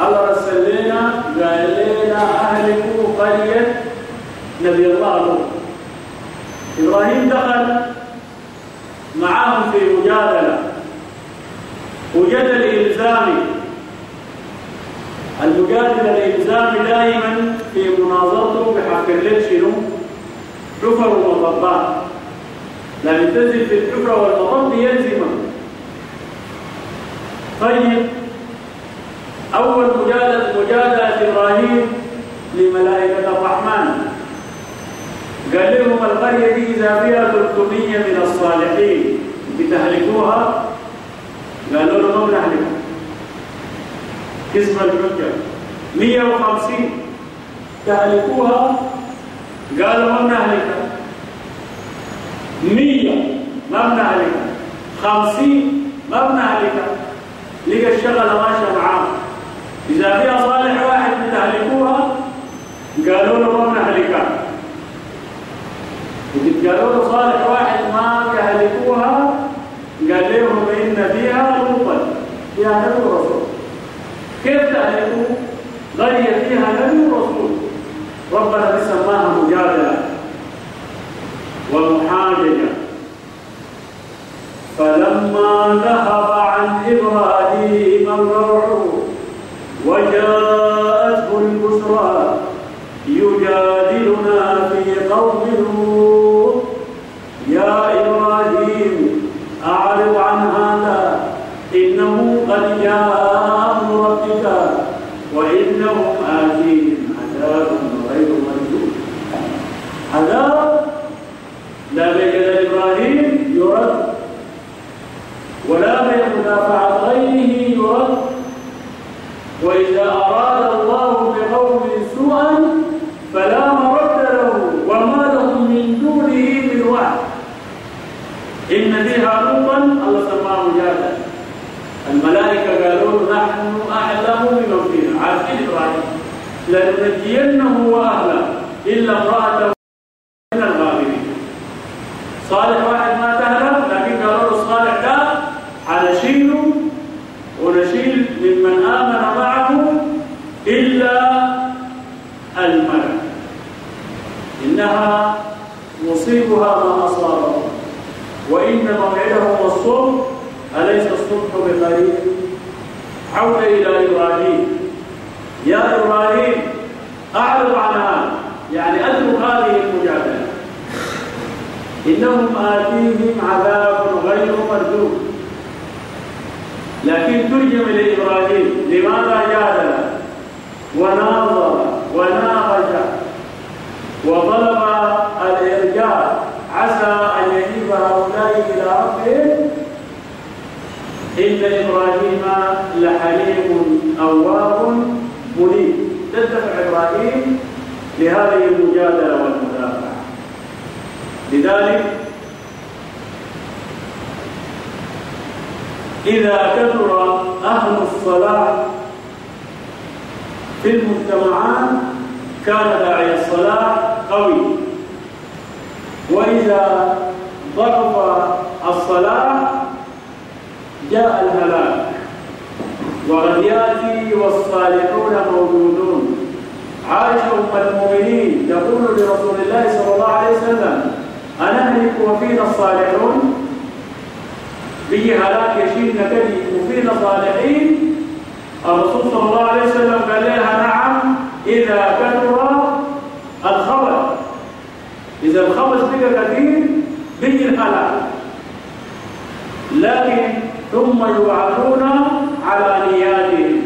الله رسل لنا قال لنا أهلكوا قرية. نبي الله لوط. إبراهيم دخل. معهم في مجادلة. وجدل الالزامي المجادلة الالزامي دائما في مناظرته بحق لك شنو؟ حفر ومطبات لما تنزل في الحفره والمطب يلزمك طيب أول مجادلة مجادلة إبراهيم لملائكة الرحمن. قال لهم القرية دي إذا فيها 300 من الصالحين. بتهلكوها قالوا له ما بنهلكها قسم الحجة. 150 تهلكوها؟ قالوا ما بنهلكها 100 ما بنهلكها 50 ما بنهلكها لقى الشغلة ماشية معاه إذا فيها صالح واحد بتهلكوها قالوا له ما بنهلكها إذا قالوا له صالح واحد ما يهلكوها قال لهم إن فيها لوطا فيها نبي ورسول. كيف تهلكوا؟ قرية فيها نبي ورسول. ربنا بسماها مجادلة ومحاججة. فلما ذهب عن إبراهيم الروع وجاءته البشرى يجادلنا في قوم لوط يا إبراهيم أعرض عن هذا إنه قد جاء أمر ربك وإنهم آتيهم عذاب غير مردود عذاب لا بين إبراهيم يرد ولا بين مدافعة غيره يرد وإذا أراد الله بقوم سوءا فلا مرد له وما لهم من دونه من وعد إن فيها لوطا الله سماه جادا الملائكة قالوا نحن أعلم بمن فيها عارفين إبراهيم لننجينه وأهله إلا امرأته من الغابرين صالح واحد ما تهلك لكن قالوا له صالح ده حنشيله ونشيل ممن آمن معه إلا الملك. إنها مصيبها ما أصابه وإن موعدهم الصبح أليس الصبح بقريب؟ حول إلى إبراهيم يا إبراهيم أعرض عن هذا يعني أترك هذه المجادلة إنهم آتيهم عذاب غير مردود. لكن ترجم لإبراهيم لماذا جادل؟ وناظر وناقش وطلب الإرجاء عسى أن يجيب هؤلاء إلى ربهم. إن إبراهيم لحليم أواب منيب تدفع إبراهيم لهذه المجادلة. لذلك إذا كثر أهل الصلاة في المجتمعات كان داعي الصلاة قوي. وإذا ضعف الصلاة جاء الهلاك. وقد يأتي والصالحون موجودون. عائشة أم المؤمنين تقول لرسول الله صلى الله عليه وسلم أنهلك وفينا الصالحون. بيجي هلاك يشيل نكدي وفينا صالحين الرسول صلى الله عليه وسلم قال لها نعم. إذا كثر الخبر. إذا الخبز بقى كثير بيجي الهلاك. لكن ثم يبعثون على نياتهم.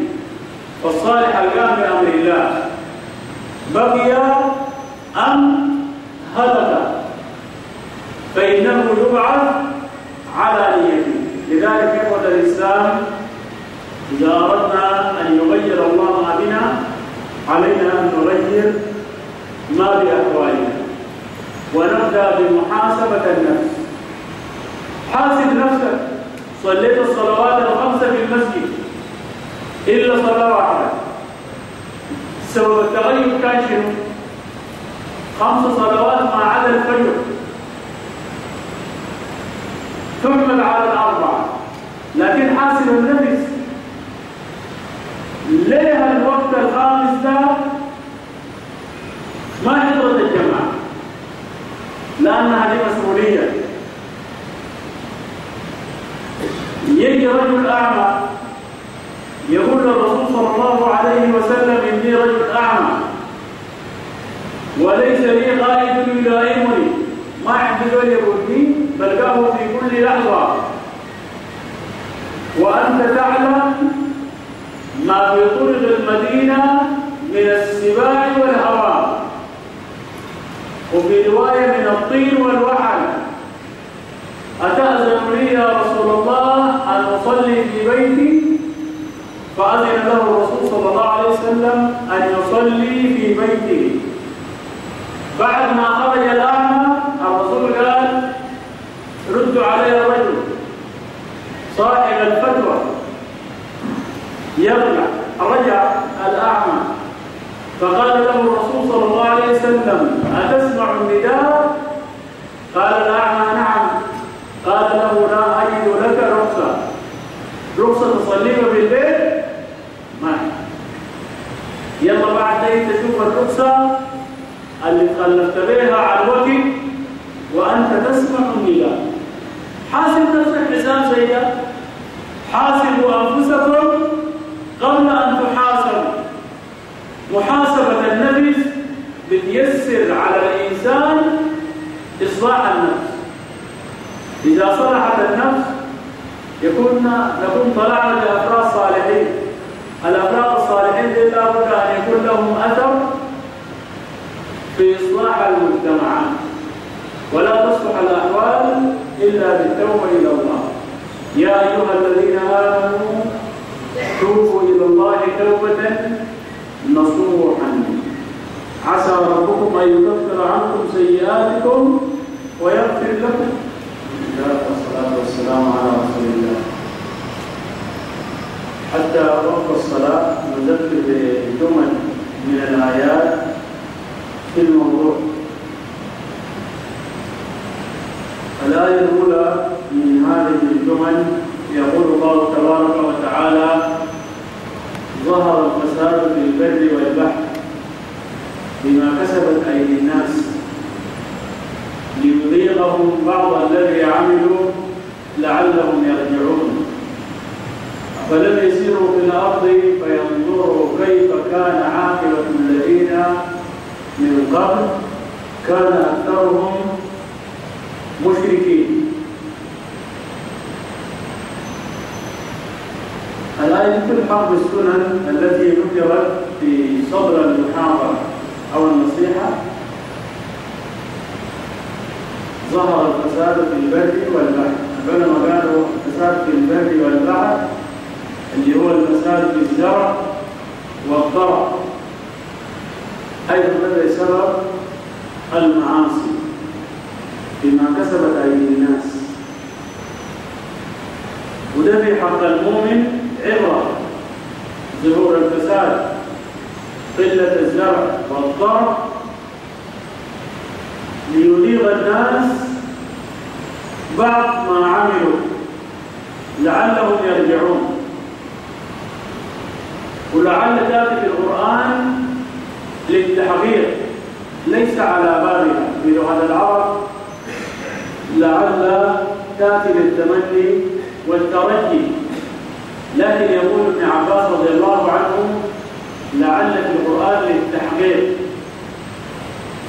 فالصالح القام بأمر الله. بقي أم هلك. فإنه يبعث على نيته لذلك إخوة الإسلام إذا أردنا أن يغير الله ما بنا علينا أن نغير ما بأحوالنا ونبدأ بمحاسبة النفس. حاسب نفسك. صليت الصلوات الخمسة في المسجد. إلا صلاة واحدة. سبب التغير كان شنو؟ خمس صلوات ما عدا الفجر. تحمل على الأربعة لكن حاسب النفس. ليه الوقت الخامس ده ما حضرت الجماعة. لأنها دي مسؤولية. يجي رجل أعمى يقول للرسول صلى الله عليه وسلم إني رجل أعمى. وليس لي قائد يلائمني ما عندي دول يقولني بلقاه في كل لحظة. وأنت تعلم ما في طرق المدينة من السباع والهواء. وفي رواية من الطين والوحل. أتأذن لي يا رسول الله أن أصلي في بيتي؟ فأذن له الرسول صلى الله عليه وسلم أن يصلي في بيته. بعد ما خرج الأعمى الرسول قال ردوا علي الرجل صاحب الفتوى. يرجع رجع الأعمى. فقال له الرسول صلى الله عليه وسلم أتسمع النداء؟ قال الأعمى نعم. قال له لا أجد لك رخصة. رخصة تصليها بالبيت ما يلا بعد ذلك تشوف الرخصة اللي تخلفت بها على الوقت وأنت تسمع النداء. حاسب نفسك حساب سيئة حاسبوا أنفسكم قبل أن تحاسبوا. بتيسر على الإنسان إصلاح النفس. إذا صلحت النفس يكون نكون طلعنا لأفراد صالحين. الأفراد الصالحين دي لابد أن يكون لهم أثر في إصلاح المجتمعات ولا تصلح الأحوال إلا بالتوبة إلى الله. يا أيها الذين آمنوا توبوا إلى الله توبة نصوحا. عسى ربكم أن يكفر عنكم سيئاتكم ويغفر لكم. والصلاة والسلام على رسول الله. حتى وقت الصلاة نذكر بجمل من الآيات في الموضوع. الآية الأولى من هذه الجمل يقول الله تبارك وتعالى ظهر الفساد في البر والبحر بما كسبت أيدي الناس ليذيقهم بعض الذي عملوا لعلهم يرجعون. فلم يسيروا في الأرض فينظروا كيف كان عاقبة الذين من قبل كان أكثرهم مشركين. الآية في حرب السنن التي ذكرت في صدر المحاضرة أو النصيحة. ظهر الفساد في البر والبحر. العلماء قالوا الفساد في البر والبحر اللي هو الفساد في الزرع والضرع. أيضا هذا سبب المعاصي. بما كسبت أيدي الناس. وده في حق المؤمن عبرة. ظهور الفساد قلة الزرع والضرع ليذيق الناس بعض ما عملوا لعلهم يرجعون. ولعل تاتي في القرآن للتحقيق ليس على بابها. في لغة العرب لعل تاتي للتمني والترجي. لكن يقول ابن عباس رضي الله عنه لعل في القرآن للتحقيق.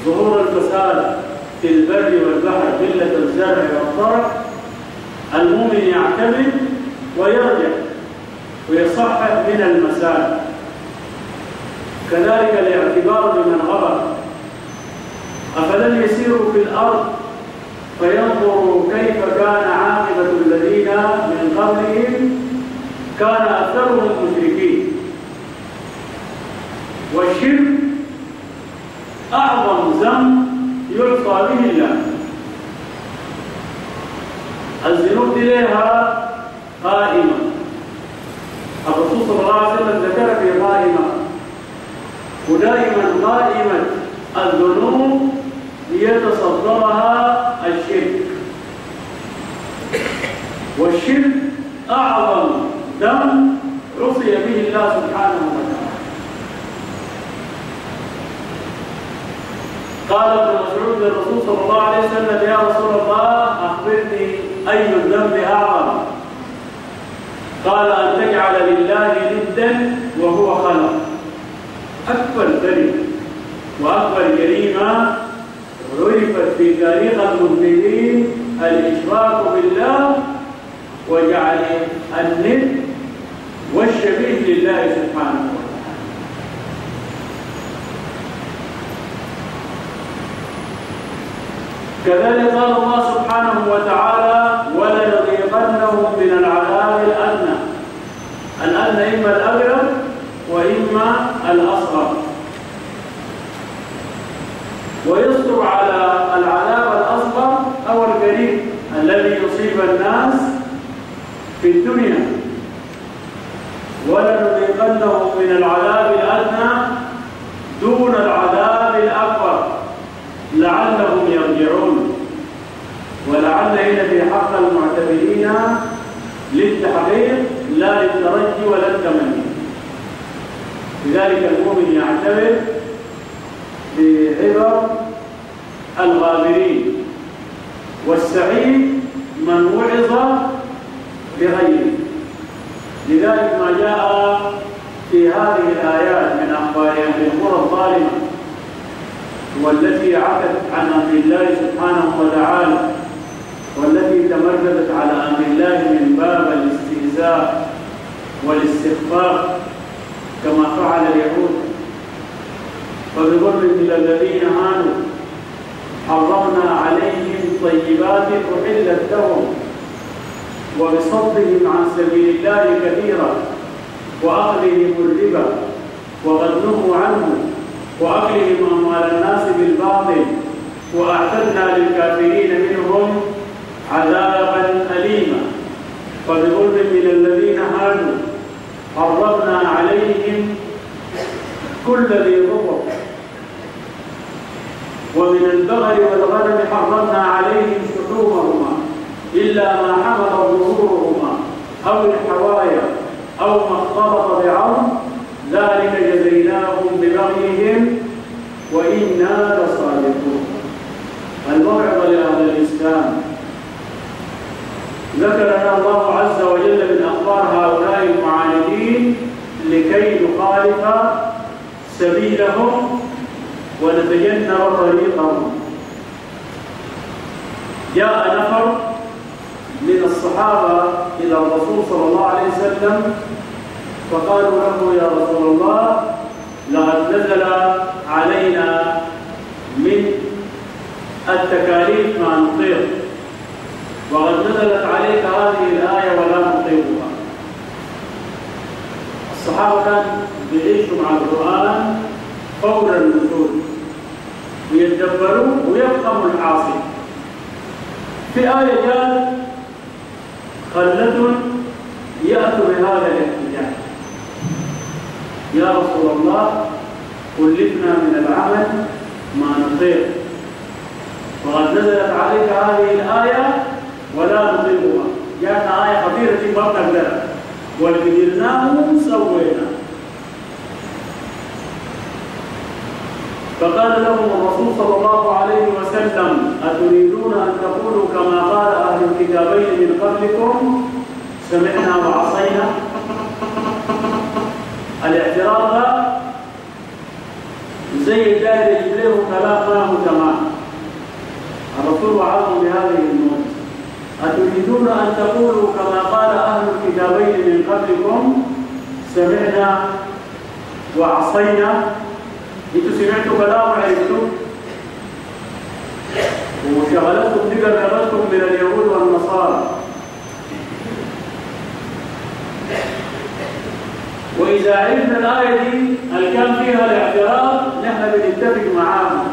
ظهور الفساد في البر والبحر قلة الزرع والطرف المؤمن يعتمد ويرجع ويصحح من المسائل كذلك الاعتبار بمن غبر أفلم يسيروا في الأرض فينظروا كيف كان عاقبة الذين من قبلهم كان أكثرهم مشركين. والشرك أعظم ذنب يعصى به الله. الذنوب لها قائمة. الرسول صلى الله عليه وسلم ذكر في قائمة. ودائما قائمة الذنوب ليتصدرها الشرك. والشرك أعظم ذنب عصي به الله سبحانه وتعالى. قال ابن مسعود للرسول صلى الله عليه وسلم يا رسول الله أخبرني أي الذنب أعظم. قال أن تجعل لله ندا وهو خلق. أكبر ذنب وأكبر جريمة عرفت في تاريخ المسلمين الإشراك بالله وجعل الند والشبيه لله سبحانه وتعالى. كذلك قال الله سبحانه وتعالى ولنذيقنهم من العذاب الأدنى الأدنى إما الأغلب وإما الأصغر ويصدر على العذاب الأصغر أو القريب الذي يصيب الناس في الدنيا. ولنذيقنهم من العذاب الأدنى دون العذاب الأكبر. لعلهم يرجعون. ولعل هنا في حق المعتبرين للتحقيق لا للترجي ولا التمني. لذلك المؤمن يعتبر بعبر الغابرين. والسعيد من وعظ بغيره. لذلك ما جاء في هذه الآيات من أخبار أهل القرى الظالمة والتي عفت عن أمر الله سبحانه وتعالى والتي تمردت على أمر الله من باب الاستهزاء والاستخفاف كما فعل اليهود. فبظلم من الذين هانوا حرمنا عليهم طيبات أحلت لهم. وبصدهم عن سبيل الله كثيرا وأخذهم الربا نهوا عنه وأكلهم أموال الناس بالباطل وأعتدنا للكافرين منهم عذابا أليما. فبظلم من الذين هادوا حرمنا عليهم كل ذي ظفر ومن البغل والغنم حرمنا عليهم شحومهما. إلا ما حمل ظهورهما أو الحوايا أو ما اختلط بعظم ذلك جزيناهم ببغيهم وإنا لصادقون. الموعظة لأهل الإسلام. ذكر لنا الله عز وجل من أخبار هؤلاء المعاندين لكي نخالف سبيلهم ونتجنب طريقهم. جاء نفر من الصحابة إلى الرسول صلى الله عليه وسلم فقالوا له يا رسول الله لقد نزل علينا من التكاليف ما نطيق وقد نزلت عليك هذه الآية ولا نطيقها. الصحابة كانوا بيعيشوا مع القرآن فور النزول ويتدبروا ويفهموا الحاصل. في آية جاءت خلة يأتوا بهذا الاحتجاج يا رسول الله كلفنا من العمل ما نطيق. وقد نزلت عليك هذه الآية ولا نطيقها. جاءتنا آية خطيرة في ما بنقدرها والقدرناه سوينا. فقال لهم الرسول صلى الله عليه وسلم أتريدون أن تقولوا كما قال أهل الكتابين من قبلكم؟ سمعنا وعصينا. الاعتراض زي يجيب له كلام ما تمام الرسول وعظهم بهذه النوت أتريدون أن تقولوا كما قال أهل الكتابين من قبلكم؟ سمعنا وعصينا. أنتوا سمعتوا كلام عرفتوا وشغلتكم دي قربتكم من اليهود والنصارى. وإذا عرفنا الآية دي اللي كان فيها الاعتراض نحن بنتفق معاهم.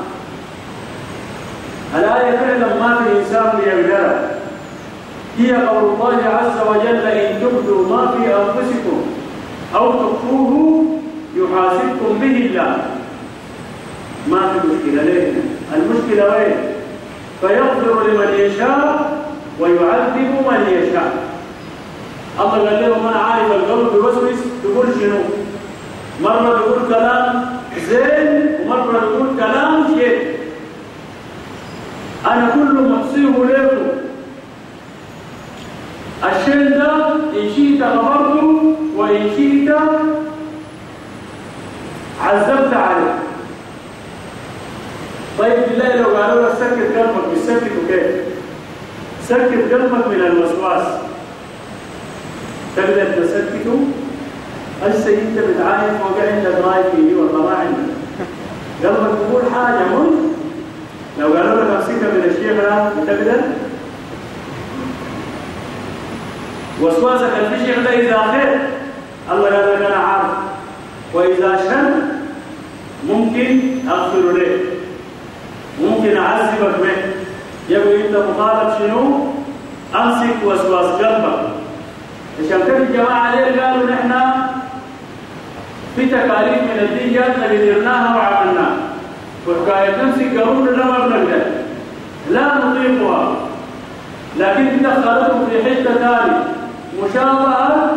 الآية فعلا ما في إنسان ليقدرها هي قول الله عز وجل إن تبدوا ما في أنفسكم أو تخفوه يحاسبكم به الله. ما في مشكلة. ليه؟ المشكلة وين؟ فيغفر لمن يشاء ويعذب من يشاء. الله قال لهم أنا عارف القلب بيوسوس تقول شنو؟ مرة تقول كلام زين ومرة تقول كلام شيء. أنا كل مقصيه لكم الشيء ده إن شئت غفرته وإن شئت عذبت عليه. طيب بالله لو قالوا لك سكت قلبك بتسكته كيف؟ سكت قلبك من الوسواس. تقدر تسكته هسه أنت بتعاين فوق عندك راي فيه والله ما عندك. قلبك تقول حاجة مل لو قالوا لك امسكها من الشيخ ده تقدر وسواسك الفشع ده إذا خير. الله قال لك أنا عارف. وإذا شر ممكن أغفر لك. ممكن أعذبك به يبقى إنت مطالب شنو؟ أمسك وسواس قلبك. عشان كده الجماعة ليه قالوا نحن في تكاليف من الدين جاتنا قدرناها وعملناها. وحكايه تمسك قانون لا ما بنقدر لا نطيقها. لكن إنت خلتهم في حتة ثانية. مشابهة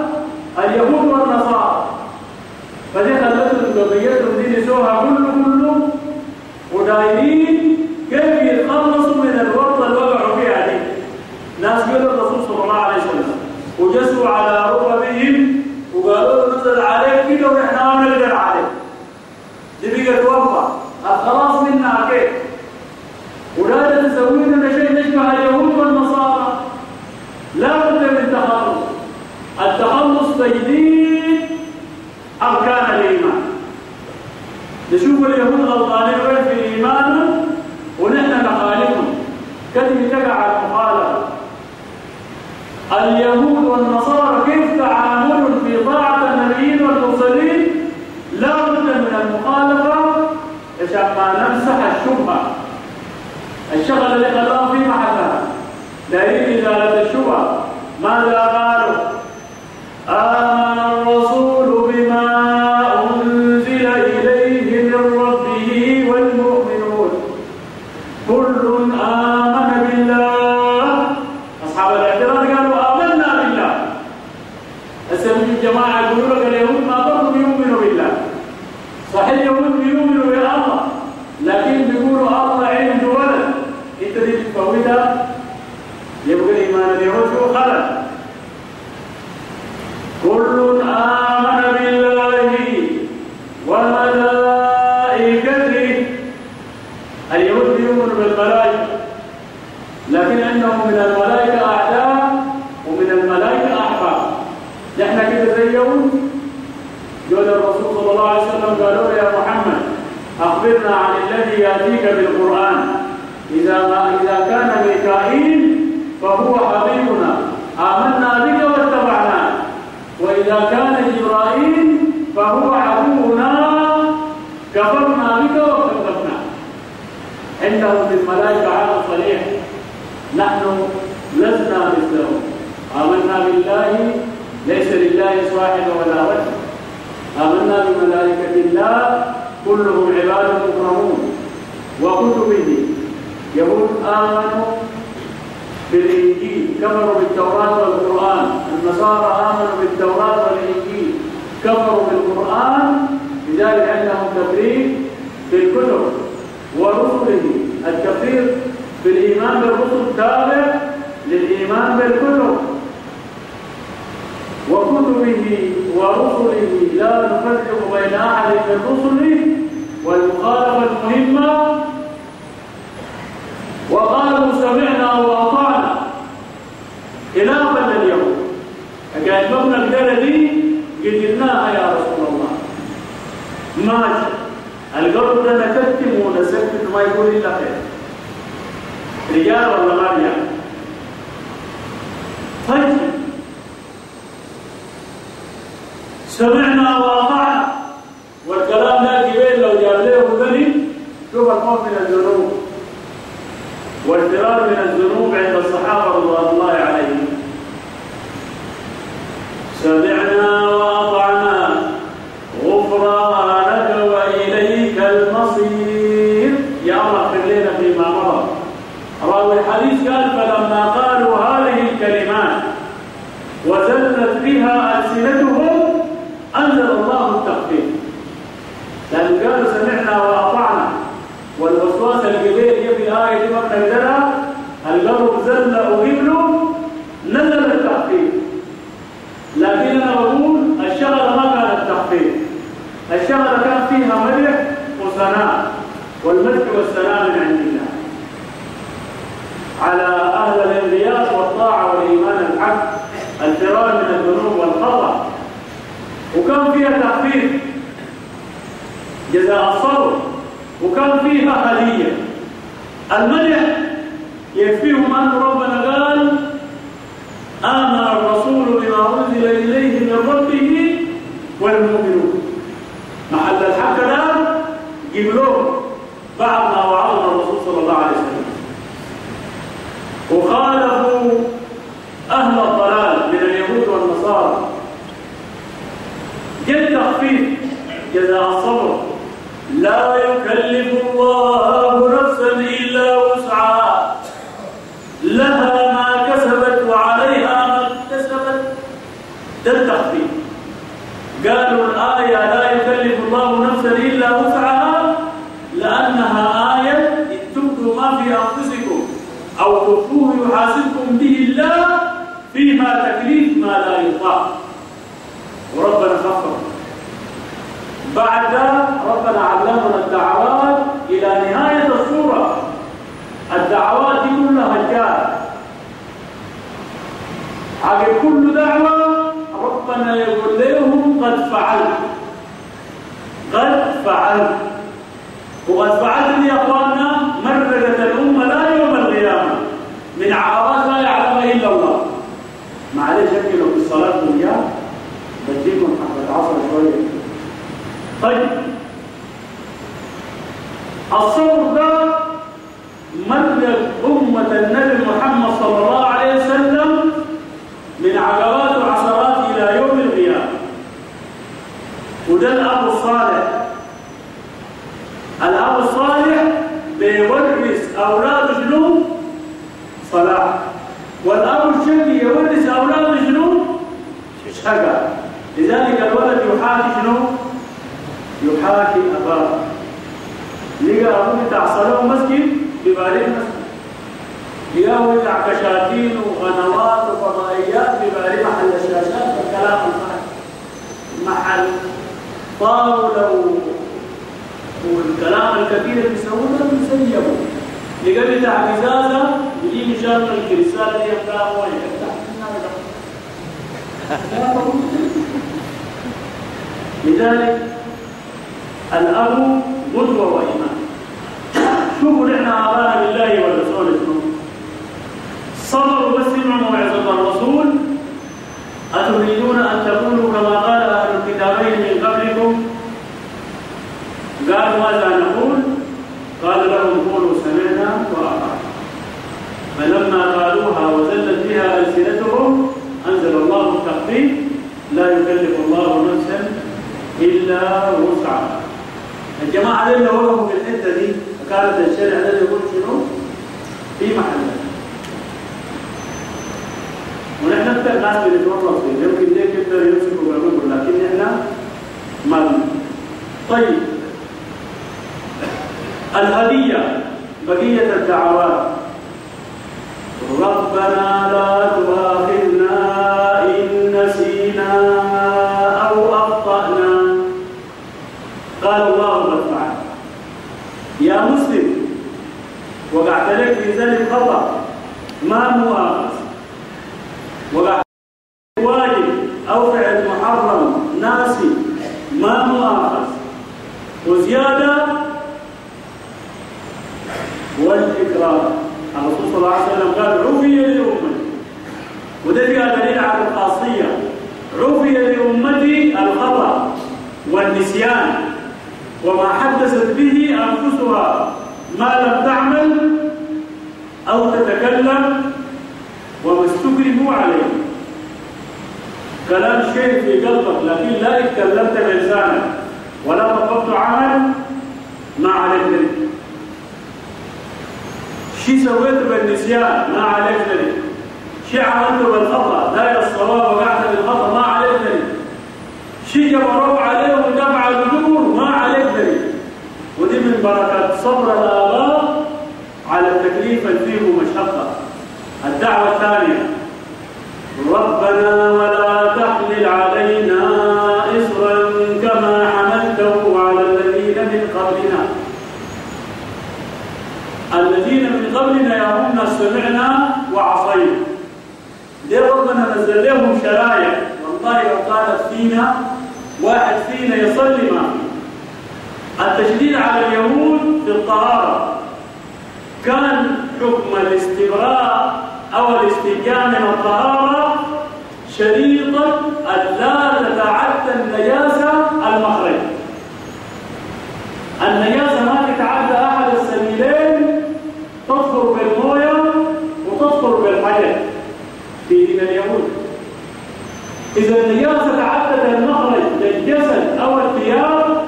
اليهود والنصارى. فدي خلتهم قضيتهم دي نسوها كله كله. ودايرين يمشوا على ركبهم وقالوا نزل عليك كده ونحن ما نقدر عليك. دي بقى توفى الخلاص منها كيف ولا تسوي لنا شيء نجمع اليهود والنصارى. لا بد من التخلص التخلص تجديد أركان الإيمان. نشوف اليهود غلطانين اليهود والنصارى كيف تعامل في طاعة النبيين والمرسلين؟ لا بد من المخالفة. عشان ما نمسح الشبهة. الشغلة اللي قدام الإيمان برجوع خلل قالوا سمعنا وأطعنا. والوسواس الكبير هي في آية ما عندنا. القبر زل وقبله نزل التخفيف. لكن أنا أقول الشغلة ما كانت تخفيف. الشغلة كان فيها مدح وثناء والمدح والثناء من عند الله. على أهل الانبياء والطاعة والإيمان الحق الفرار من الذنوب والخطأ. وكان فيها تخفيف. جزاء الصبر وكان فيها هدية. المدح يكفيهم أن ربنا قال آمن بعد ربنا علمنا الدعوات إلى نهاية السورة الدعوات دي كلها جاءت. على كل دعوة ربنا يقول لهم قد فعلت. قد فعلت. وقد فعلت يا أخوان طيب. الصبر ده مرق أمة النبي محمد صلى الله عليه وسلم من عقبات وعثرات إلى يوم القيامة وده الأب الصالح الأب الصالح بيورث أولاده شنو؟ صلاح والأب الشقي يورث أولاده شنو؟ شقا لذلك الولد يحاكي شنو؟ يحاكي أباه لقى أبوه بتاع صلاة مسجد لقاه بتاع كشاتين وغنوات وفضائيات ببارك محل الشاشات والكلام الفارغ محل طاولة والكلام الكثير اللي بيسوونه بيسيبه لقى بتاع قزازة يجي مشان الكريسال دي يفتح؟ ويفتح لذلك الأب قدوة وإيمان. شوفوا نحن آبانا بالله والرسول صبروا بس سمعوا موعظة الرسول. أتريدون أن تقولوا كما قال أهل الكتابين من قبلكم؟ قالوا ماذا نقول؟ قال لهم قولوا سمعنا وأطعنا. فلما قالوها وزلت بها ألسنتهم أنزل الله التخفيف لا يكلف الله نفسا إلا وسعها. الجماعة اللي وقفوا في الحتة دي. وكانت الشارع ده يقول شنو؟ في محل. ونحن نبدأ الناس بنتورط فيه يمكن ليك يقدر يمسكوا ويعملوا لكن إحنا ما طيب. الهدية بقية الدعوات. ربنا لا تؤاخذنا وقعت لك في ذلك خطأ. ما مؤاخذ وقعت واجب أو فعل محرم. ناسي. ما مؤاخذ وزيادة والإكرام. الرسول صلى الله عليه وسلم قال عفي لأمتي. وده فيها دليل على الخاصية عفي لأمتي الخطأ والنسيان. وما حدثت به أنفسها. ما لم تعمل أو تتكلم وما استكرهوا عليه. كلام شيء في قلبك لكن لا اتكلمت بلسانك ولا طبقت عمل ما عليك. ذلك شيء سويت بالنسيان؟ ما عليك. ذلك شيء عملت بالخطأ؟ داير الصواب وقعت بالخطأ؟ ما عليك. ذلك شيء جبروك عليه ودفع الجمهور ما عليك ذلك بركات صبر الآباء على التكليف اللي فيه مشقة. الدعوة الثانية ربنا ولا تحمل علينا إصرا كما حملته على الذين من قبلنا. الذين من قبلنا يا سمعنا وعصينا. ليه ربنا نزل لهم شرايع والله لو قالت فينا واحد فينا يصلي فيه التشديد على اليهود في الطهارة كان حكم الاستبراء أو الاستجام من الطهارة شريطا ألا تتعدى النجاسة المخرج النجاسة ما تتعدى أحد السبيلين تطفر بالموية وتطفر بالحجر في دين اليهود. إذا النجاسة تعدت المخرج للجسد أو الثياب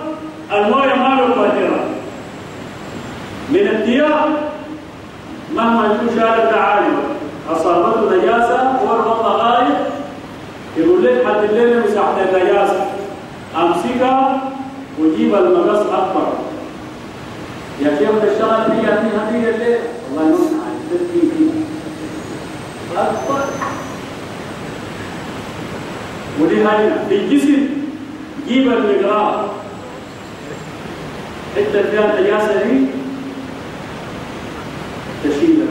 الموية ما له طاهرة من الثياب مهما يكون شارب تعالي أصابته نجاسة هو الوضع غايب يقول لك حد الليل مساحة النجاسة أمسكها وجيب المقص أكبر. يا شيخ تشتغل فيها في هذه الليل والله تسكين فيها أكبر ودي هاي في الجسم جيب المقراء حتى فيها النجاسة دي تشيل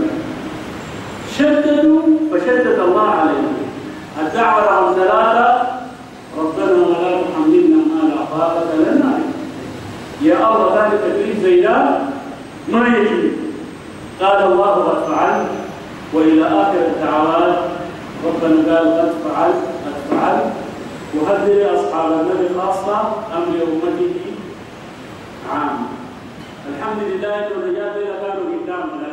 شددوا فشدد الله عليهم الدعوة لهم ثلاثة. ربنا ولا تحملنا ما لا طاقة لنا يا الله ذلك تكليف زي ما يجوز. قال الله قد فعلت وإلى آخر الدعوات. ربنا قال قد فعلت قد فعلت. وهدر أصحاب النبي خاصة أم لأمته عام. الحمد لله أن الرجال كانوا قدامنا